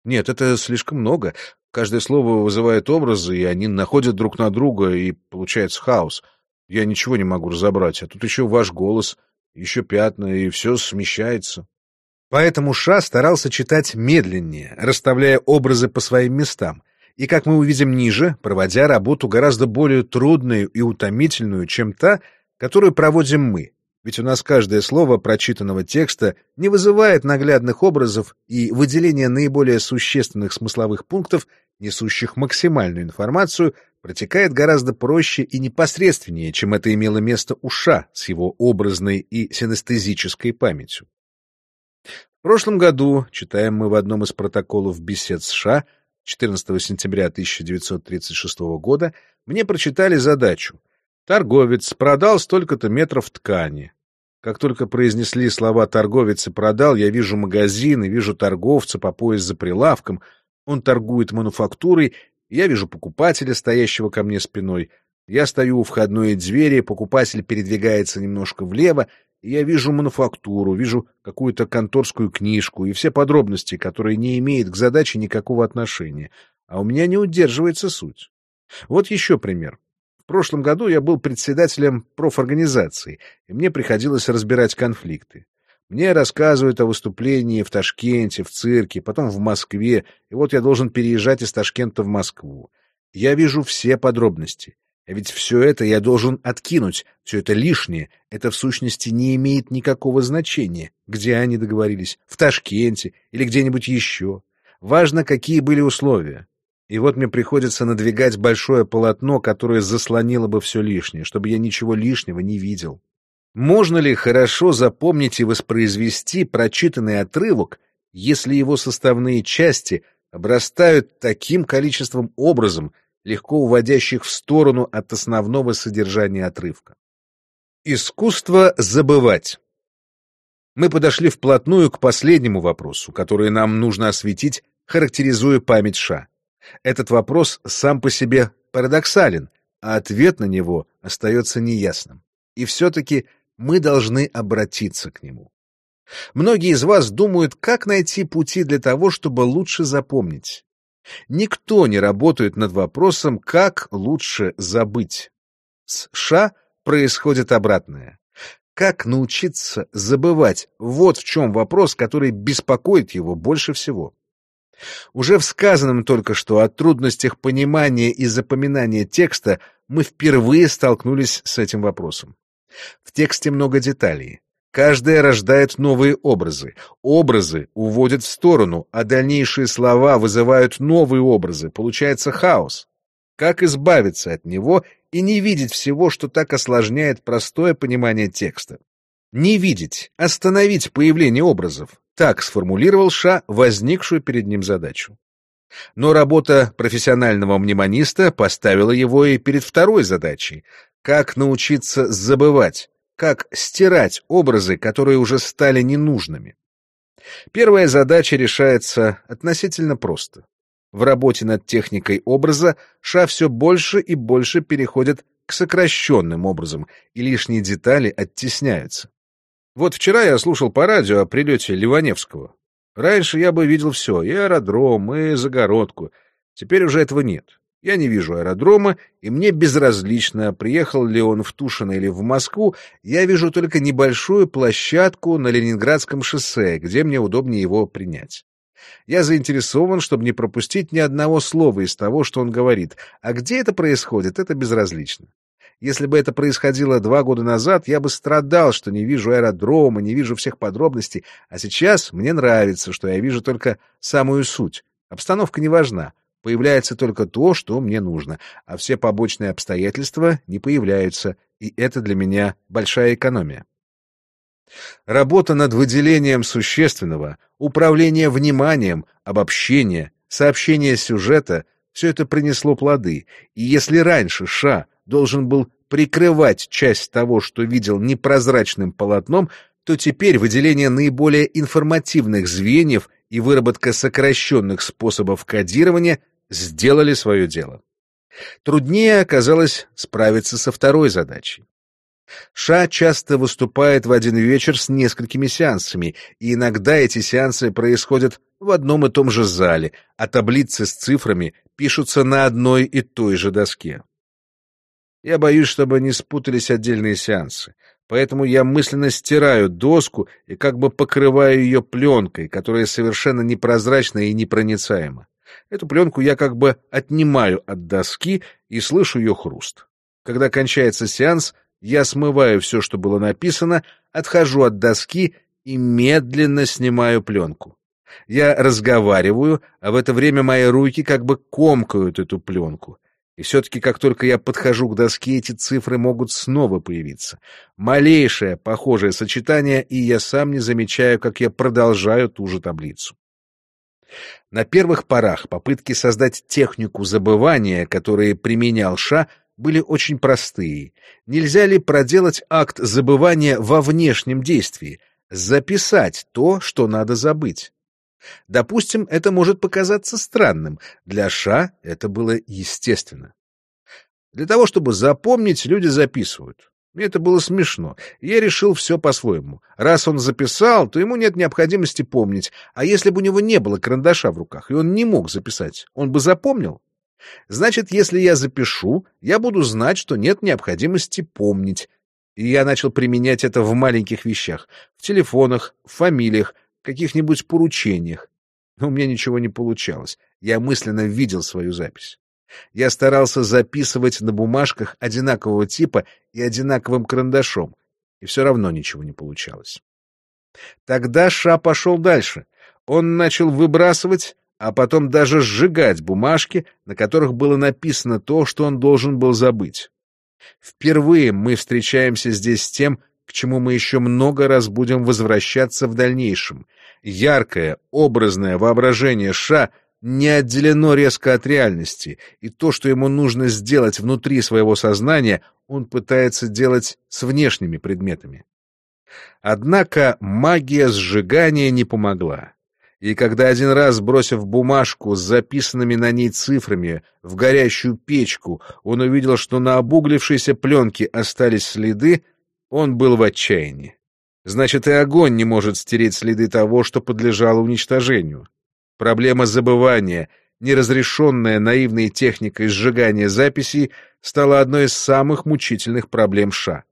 Нет, это слишком много. Каждое слово вызывает образы, и они находят друг на друга, и получается хаос. Я ничего не могу разобрать, а тут еще ваш голос, еще пятна, и все смещается. Поэтому Ша старался читать медленнее, расставляя образы по своим местам, и, как мы увидим ниже, проводя работу гораздо более трудную и утомительную, чем та, которую проводим мы, ведь у нас каждое слово прочитанного текста не вызывает наглядных образов и выделение наиболее существенных смысловых пунктов, несущих максимальную информацию, протекает гораздо проще и непосредственнее, чем это имело место у Ша с его образной и синестезической памятью. В прошлом году, читаем мы в одном из протоколов бесед с Ша, 14 сентября 1936 года, мне прочитали задачу Торговец продал столько-то метров ткани. Как только произнесли слова «торговец» и «продал», я вижу магазин и вижу торговца по пояс за прилавком. Он торгует мануфактурой, я вижу покупателя, стоящего ко мне спиной. Я стою у входной двери, покупатель передвигается немножко влево, и я вижу мануфактуру, вижу какую-то конторскую книжку и все подробности, которые не имеют к задаче никакого отношения. А у меня не удерживается суть. Вот еще пример. В прошлом году я был председателем профорганизации, и мне приходилось разбирать конфликты. Мне рассказывают о выступлении в Ташкенте, в цирке, потом в Москве, и вот я должен переезжать из Ташкента в Москву. Я вижу все подробности. А ведь все это я должен откинуть, все это лишнее, это в сущности не имеет никакого значения, где они договорились, в Ташкенте или где-нибудь еще. Важно, какие были условия. И вот мне приходится надвигать большое полотно, которое заслонило бы все лишнее, чтобы я ничего лишнего не видел. Можно ли хорошо запомнить и воспроизвести прочитанный отрывок, если его составные части обрастают таким количеством образом, легко уводящих в сторону от основного содержания отрывка? Искусство забывать. Мы подошли вплотную к последнему вопросу, который нам нужно осветить, характеризуя память Ша. Этот вопрос сам по себе парадоксален, а ответ на него остается неясным. И все-таки мы должны обратиться к нему. Многие из вас думают, как найти пути для того, чтобы лучше запомнить. Никто не работает над вопросом, как лучше забыть. С Ша происходит обратное. Как научиться забывать? Вот в чем вопрос, который беспокоит его больше всего. Уже в сказанном только что о трудностях понимания и запоминания текста мы впервые столкнулись с этим вопросом. В тексте много деталей. Каждая рождает новые образы. Образы уводят в сторону, а дальнейшие слова вызывают новые образы. Получается хаос. Как избавиться от него и не видеть всего, что так осложняет простое понимание текста? Не видеть, остановить появление образов. Так сформулировал Ша возникшую перед ним задачу. Но работа профессионального мнемониста поставила его и перед второй задачей — как научиться забывать, как стирать образы, которые уже стали ненужными. Первая задача решается относительно просто. В работе над техникой образа Ша все больше и больше переходит к сокращенным образам, и лишние детали оттесняются. Вот вчера я слушал по радио о прилете Ливаневского. Раньше я бы видел все, и аэродром, и загородку. Теперь уже этого нет. Я не вижу аэродрома, и мне безразлично, приехал ли он в Тушино или в Москву, я вижу только небольшую площадку на Ленинградском шоссе, где мне удобнее его принять. Я заинтересован, чтобы не пропустить ни одного слова из того, что он говорит, а где это происходит, это безразлично. Если бы это происходило два года назад, я бы страдал, что не вижу аэродрома, не вижу всех подробностей, а сейчас мне нравится, что я вижу только самую суть. Обстановка не важна. Появляется только то, что мне нужно, а все побочные обстоятельства не появляются, и это для меня большая экономия. Работа над выделением существенного, управление вниманием, обобщение, сообщение сюжета — все это принесло плоды, и если раньше Ша должен был прикрывать часть того, что видел непрозрачным полотном, то теперь выделение наиболее информативных звеньев и выработка сокращенных способов кодирования сделали свое дело. Труднее оказалось справиться со второй задачей. Ша часто выступает в один вечер с несколькими сеансами, и иногда эти сеансы происходят в одном и том же зале, а таблицы с цифрами пишутся на одной и той же доске. Я боюсь, чтобы не спутались отдельные сеансы, поэтому я мысленно стираю доску и как бы покрываю ее пленкой, которая совершенно непрозрачна и непроницаема. Эту пленку я как бы отнимаю от доски и слышу ее хруст. Когда кончается сеанс, я смываю все, что было написано, отхожу от доски и медленно снимаю пленку. Я разговариваю, а в это время мои руки как бы комкают эту пленку. И все-таки, как только я подхожу к доске, эти цифры могут снова появиться. Малейшее похожее сочетание, и я сам не замечаю, как я продолжаю ту же таблицу. На первых порах попытки создать технику забывания, которые применял Ша, были очень простые. Нельзя ли проделать акт забывания во внешнем действии, записать то, что надо забыть? Допустим, это может показаться странным. Для Ша это было естественно. Для того, чтобы запомнить, люди записывают. Мне это было смешно. Я решил все по-своему. Раз он записал, то ему нет необходимости помнить. А если бы у него не было карандаша в руках, и он не мог записать, он бы запомнил? Значит, если я запишу, я буду знать, что нет необходимости помнить. И я начал применять это в маленьких вещах, в телефонах, в фамилиях, каких-нибудь поручениях. Но у меня ничего не получалось. Я мысленно видел свою запись. Я старался записывать на бумажках одинакового типа и одинаковым карандашом, и все равно ничего не получалось. Тогда Ша пошел дальше. Он начал выбрасывать, а потом даже сжигать бумажки, на которых было написано то, что он должен был забыть. Впервые мы встречаемся здесь с тем, к чему мы еще много раз будем возвращаться в дальнейшем. Яркое, образное воображение Ша не отделено резко от реальности, и то, что ему нужно сделать внутри своего сознания, он пытается делать с внешними предметами. Однако магия сжигания не помогла. И когда один раз, бросив бумажку с записанными на ней цифрами в горящую печку, он увидел, что на обуглившейся пленке остались следы, он был в отчаянии. Значит, и огонь не может стереть следы того, что подлежало уничтожению. Проблема забывания, неразрешенная наивной техникой сжигания записей, стала одной из самых мучительных проблем Ша.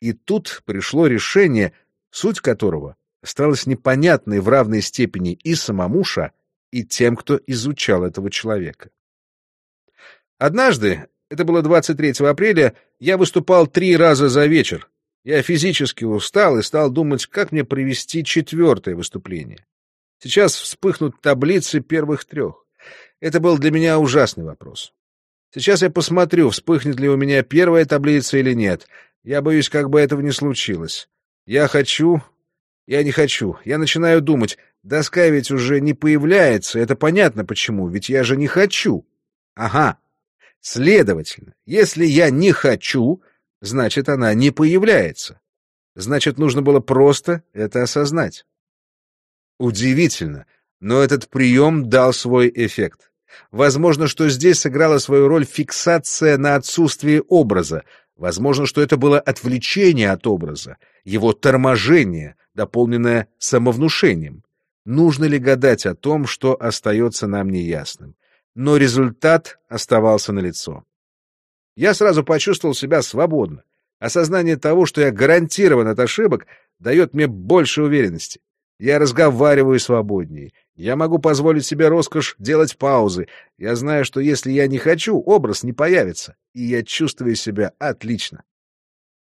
И тут пришло решение, суть которого осталась непонятной в равной степени и самому Ша, и тем, кто изучал этого человека. Однажды, это было 23 апреля, я выступал три раза за вечер. Я физически устал и стал думать, как мне провести четвертое выступление. Сейчас вспыхнут таблицы первых трех. Это был для меня ужасный вопрос. Сейчас я посмотрю, вспыхнет ли у меня первая таблица или нет. Я боюсь, как бы этого не случилось. Я хочу, я не хочу. Я начинаю думать, доска ведь уже не появляется. Это понятно почему, ведь я же не хочу. Ага. Следовательно, если я не хочу, значит, она не появляется. Значит, нужно было просто это осознать. Удивительно, но этот прием дал свой эффект. Возможно, что здесь сыграла свою роль фиксация на отсутствие образа, возможно, что это было отвлечение от образа, его торможение, дополненное самовнушением. Нужно ли гадать о том, что остается нам неясным? Но результат оставался налицо. Я сразу почувствовал себя свободно. Осознание того, что я гарантирован от ошибок, дает мне больше уверенности. Я разговариваю свободнее. Я могу позволить себе роскошь делать паузы. Я знаю, что если я не хочу, образ не появится. И я чувствую себя отлично.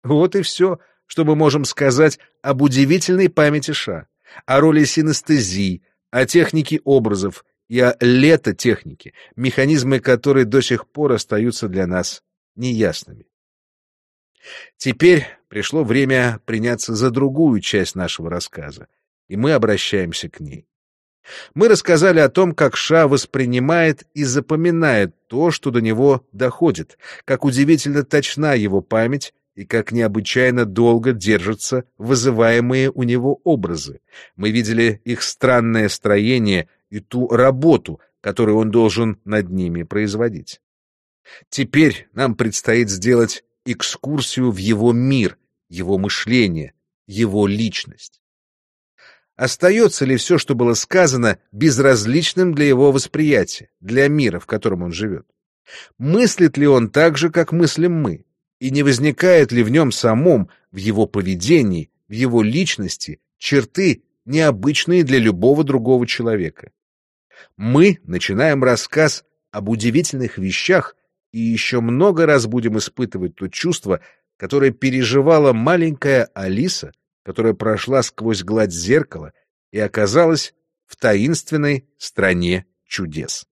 Вот и все, что мы можем сказать об удивительной памяти Ша, о роли синестезии, о технике образов и о летотехнике, механизмы которой до сих пор остаются для нас неясными. Теперь пришло время приняться за другую часть нашего рассказа, и мы обращаемся к ней. Мы рассказали о том, как Ша воспринимает и запоминает то, что до него доходит, как удивительно точна его память и как необычайно долго держатся вызываемые у него образы. Мы видели их странное строение и ту работу, которую он должен над ними производить. Теперь нам предстоит сделать экскурсию в его мир, его мышление, его личность. Остается ли все, что было сказано, безразличным для его восприятия, для мира, в котором он живет? Мыслит ли он так же, как мыслим мы? И не возникает ли в нем самом, в его поведении, в его личности, черты, необычные для любого другого человека? Мы начинаем рассказ об удивительных вещах и еще много раз будем испытывать то чувство, которое переживала маленькая Алиса, которая прошла сквозь гладь зеркала и оказалась в таинственной стране чудес.